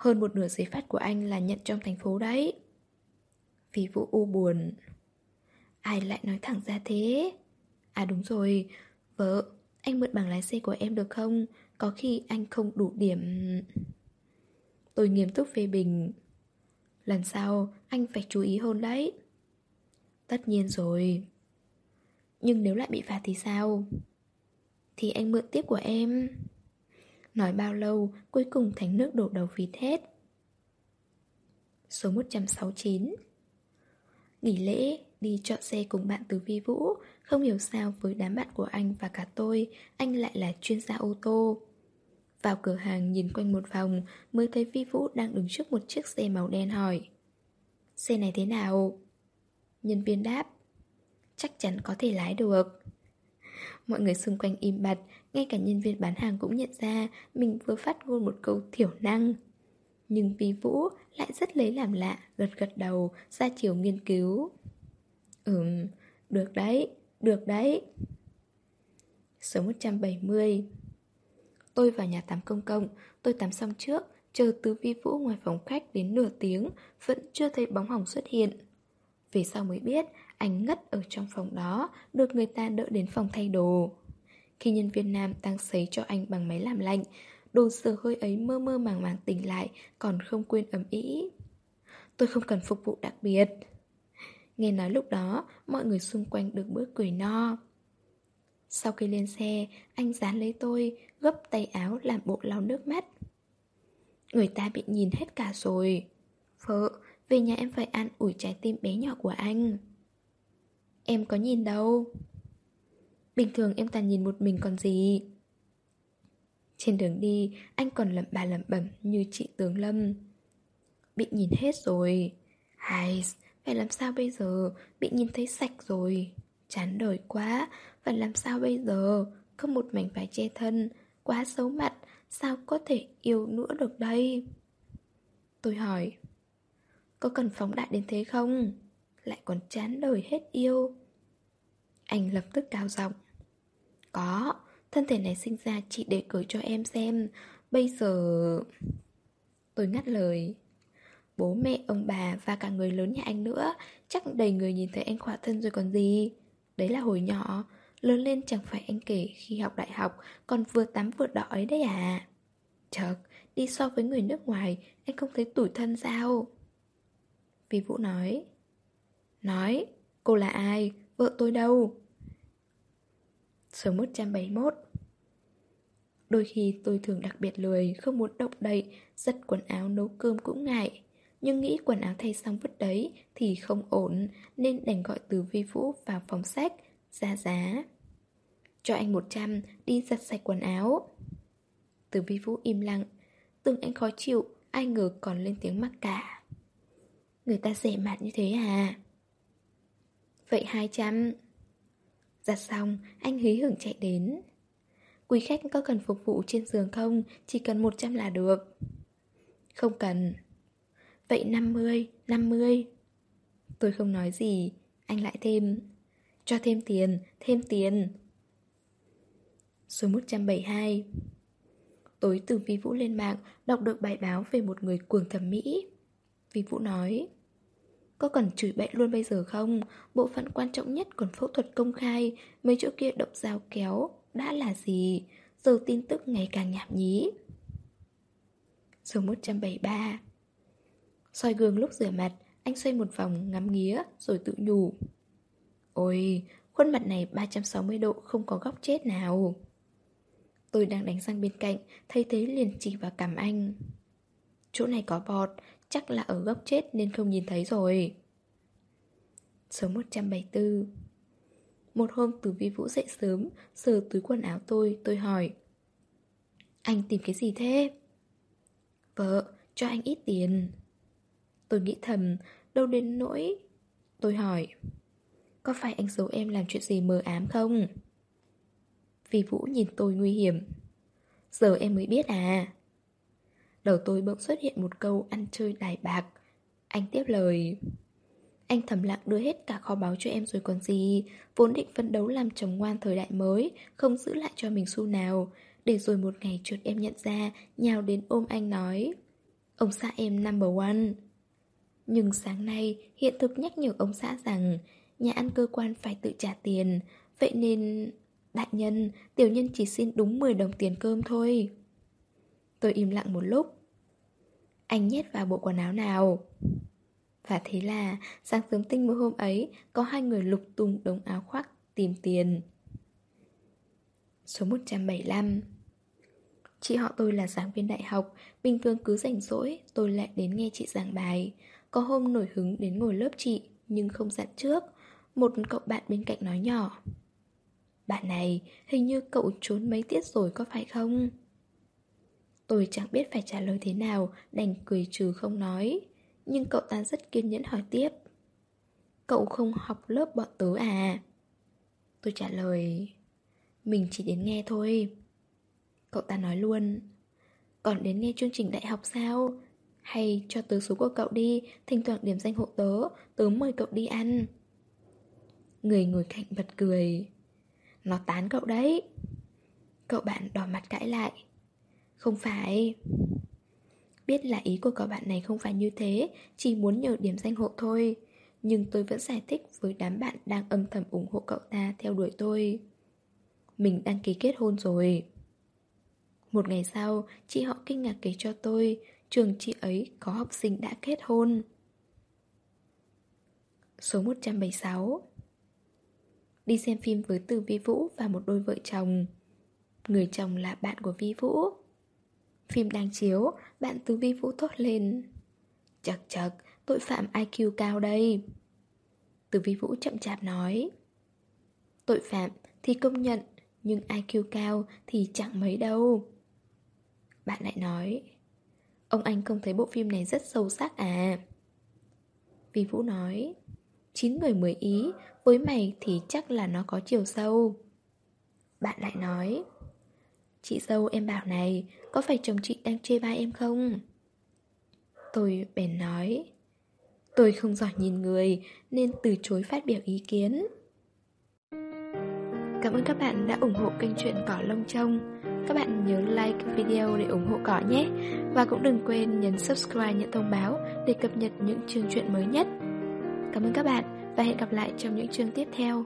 Hơn một nửa giấy phát của anh là nhận trong thành phố đấy. Vì Vũ U buồn. Ai lại nói thẳng ra thế? À đúng rồi, Vợ, Anh mượn bằng lái xe của em được không? Có khi anh không đủ điểm. Tôi nghiêm túc phê bình. Lần sau, anh phải chú ý hơn đấy. Tất nhiên rồi. Nhưng nếu lại bị phạt thì sao? Thì anh mượn tiếp của em. Nói bao lâu, cuối cùng thành nước đổ đầu vịt hết. Số 169 Nghỉ lễ, đi chọn xe cùng bạn từ Vi Vũ. Không hiểu sao với đám bạn của anh và cả tôi Anh lại là chuyên gia ô tô. Vào cửa hàng nhìn quanh một vòng Mới thấy Vi Vũ đang đứng trước một chiếc xe màu đen hỏi. Xe này thế nào? Nhân viên đáp. Chắc chắn có thể lái được. Mọi người xung quanh im bặt, ngay cả nhân viên bán hàng cũng nhận ra mình vừa phát ngôn một câu thiểu năng. Nhưng Vi Vũ lại rất lấy làm lạ, gật gật đầu, ra chiều nghiên cứu. Ừm, được đấy, được đấy. Số 170 Tôi vào nhà tắm công cộng, tôi tắm xong trước, chờ từ Vi Vũ ngoài phòng khách đến nửa tiếng, vẫn chưa thấy bóng hồng xuất hiện. Về sau mới biết, anh ngất ở trong phòng đó, được người ta đỡ đến phòng thay đồ. Khi nhân viên nam đang sấy cho anh bằng máy làm lạnh, đồ sửa hơi ấy mơ mơ màng màng tỉnh lại, còn không quên ấm ý. Tôi không cần phục vụ đặc biệt. Nghe nói lúc đó, mọi người xung quanh được bữa cười no. Sau khi lên xe, anh dán lấy tôi, gấp tay áo làm bộ lau nước mắt. Người ta bị nhìn hết cả rồi. Vợ, về nhà em phải ăn ủi trái tim bé nhỏ của anh. Em có nhìn đâu Bình thường em toàn nhìn một mình còn gì? Trên đường đi, Anh còn lẩm bà lẩm bẩm như chị tướng Lâm. Bị nhìn hết rồi. Hay Phải làm sao bây giờ? Bị nhìn thấy sạch rồi. Chán đời quá, Phải làm sao bây giờ? Không một mảnh vải che thân, Quá xấu mặt, Sao có thể yêu nữa được đây? Tôi hỏi, Có cần phóng đại đến thế không? Lại còn chán đời hết yêu. Anh lập tức cao giọng. Có Thân thể này sinh ra chị để cười cho em xem. Bây giờ... Tôi ngắt lời. Bố mẹ, ông bà và cả người lớn nhà anh nữa Chắc đầy người nhìn thấy anh khỏa thân rồi còn gì. Đấy là hồi nhỏ Lớn lên chẳng phải anh kể khi học đại học Còn vừa tắm vừa đói đấy à. Chợt, đi so với người nước ngoài Anh không thấy tủi thân sao? Vì Vũ nói. Nói, cô là ai? Vợ tôi đâu? Số 171 Đôi khi tôi thường đặc biệt lười, không muốn động đậy, giật quần áo nấu cơm cũng ngại. Nhưng nghĩ quần áo thay xong vứt đấy thì không ổn, nên đành gọi từ vi vũ vào phòng sách, ra giá. Cho anh 100, đi giặt sạch quần áo. Từ vi vũ im lặng, tưởng anh khó chịu, ai ngờ còn lên tiếng mắc cả. Người ta rẻ mạt như thế à? Vậy 200 Giặt xong, anh hí hưởng chạy đến. Quý khách có cần phục vụ trên giường không? Chỉ cần 100 là được. Không cần. Vậy 50, 50 Tôi không nói gì. Anh lại thêm. Cho thêm tiền, thêm tiền. Số 172 Tối từ Vi Vũ lên mạng Đọc được bài báo về một người cuồng thẩm mỹ. Vi Vũ nói có cần chửi bậy luôn bây giờ không? Bộ phận quan trọng nhất còn phẫu thuật công khai. Mấy chỗ kia động dao kéo. Đã là gì? Giờ tin tức ngày càng nhảm nhí. Số 173 soi gương lúc rửa mặt Anh xoay một vòng ngắm nghía Rồi tự nhủ. Ôi, khuôn mặt này 360 độ Không có góc chết nào. Tôi đang đánh răng bên cạnh Thấy thế liền chỉ vào cằm anh. Chỗ này có bọt Chắc là ở góc chết nên không nhìn thấy rồi Số 174 Một hôm từ vi vũ dậy sớm Sờ túi quần áo tôi Tôi hỏi Anh tìm cái gì thế? Vợ, cho anh ít tiền Tôi nghĩ thầm Đâu đến nỗi Tôi hỏi Có phải anh giấu em làm chuyện gì mờ ám không? Vi Vũ nhìn tôi nguy hiểm Giờ em mới biết à Đầu tôi bỗng xuất hiện một câu ăn chơi đài bạc. Anh tiếp lời. Anh thầm lặng đưa hết cả kho báu cho em rồi còn gì? Vốn định phân đấu làm chồng ngoan thời đại mới Không giữ lại cho mình xu nào. Để rồi một ngày trượt em nhận ra Nhào đến ôm anh nói Ông xã em number one. Nhưng sáng nay hiện thực nhắc nhở ông xã rằng Nhà ăn cơ quan phải tự trả tiền. Vậy nên... Đại nhân, tiểu nhân chỉ xin đúng 10 đồng tiền cơm thôi. Tôi im lặng một lúc. Anh nhét vào bộ quần áo nào? Và thế là, sáng sớm tinh mơ hôm ấy, Có hai người lục tung đống áo khoác tìm tiền. Số 175 Chị họ tôi là giảng viên đại học, Bình thường cứ rảnh rỗi, Tôi lại đến nghe chị giảng bài. Có hôm nổi hứng đến ngồi lớp chị, Nhưng không dặn trước. Một cậu bạn bên cạnh nói nhỏ. Bạn này, hình như cậu trốn mấy tiết rồi có phải không? Tôi chẳng biết phải trả lời thế nào, đành cười trừ không nói. Nhưng cậu ta rất kiên nhẫn hỏi tiếp. Cậu không học lớp bọn tớ à? Tôi trả lời, mình chỉ đến nghe thôi. Cậu ta nói luôn, còn đến nghe chương trình đại học sao? Hay cho tớ số của cậu đi, thỉnh thoảng điểm danh hộ tớ, tớ mời cậu đi ăn. Người ngồi cạnh bật cười. Nó tán cậu đấy. Cậu bạn đỏ mặt cãi lại. Không phải. Biết là ý của cậu bạn này không phải như thế Chỉ muốn nhờ điểm danh hộ thôi. Nhưng tôi vẫn giải thích với đám bạn đang âm thầm ủng hộ cậu ta theo đuổi tôi. Mình đăng ký kết hôn rồi. Một ngày sau, chị họ kinh ngạc kể cho tôi Trường chị ấy có học sinh đã kết hôn. Số 176 Đi xem phim với Từ Vi Vũ và một đôi vợ chồng. Người chồng là bạn của Vi Vũ. Phim đang chiếu, bạn Tứ vi vũ thốt lên. Chật chật, tội phạm IQ cao đây. Từ vi vũ chậm chạp nói. Tội phạm, thì công nhận, nhưng IQ cao thì chẳng mấy đâu. Bạn lại nói, ông anh không thấy bộ phim này rất sâu sắc à? vi Vũ nói, chín người mười ý, với mày thì chắc là nó có chiều sâu. Bạn lại nói, chị dâu em bảo này, có phải chồng chị đang chê bai em không? Tôi bèn nói, tôi không giỏi nhìn người nên từ chối phát biểu ý kiến. Cảm ơn các bạn đã ủng hộ kênh truyện Cỏ Lông Trông. Các bạn nhớ like video để ủng hộ cỏ nhé. Và cũng đừng quên nhấn subscribe nhận thông báo để cập nhật những chương truyện mới nhất. Cảm ơn các bạn và hẹn gặp lại trong những chương tiếp theo.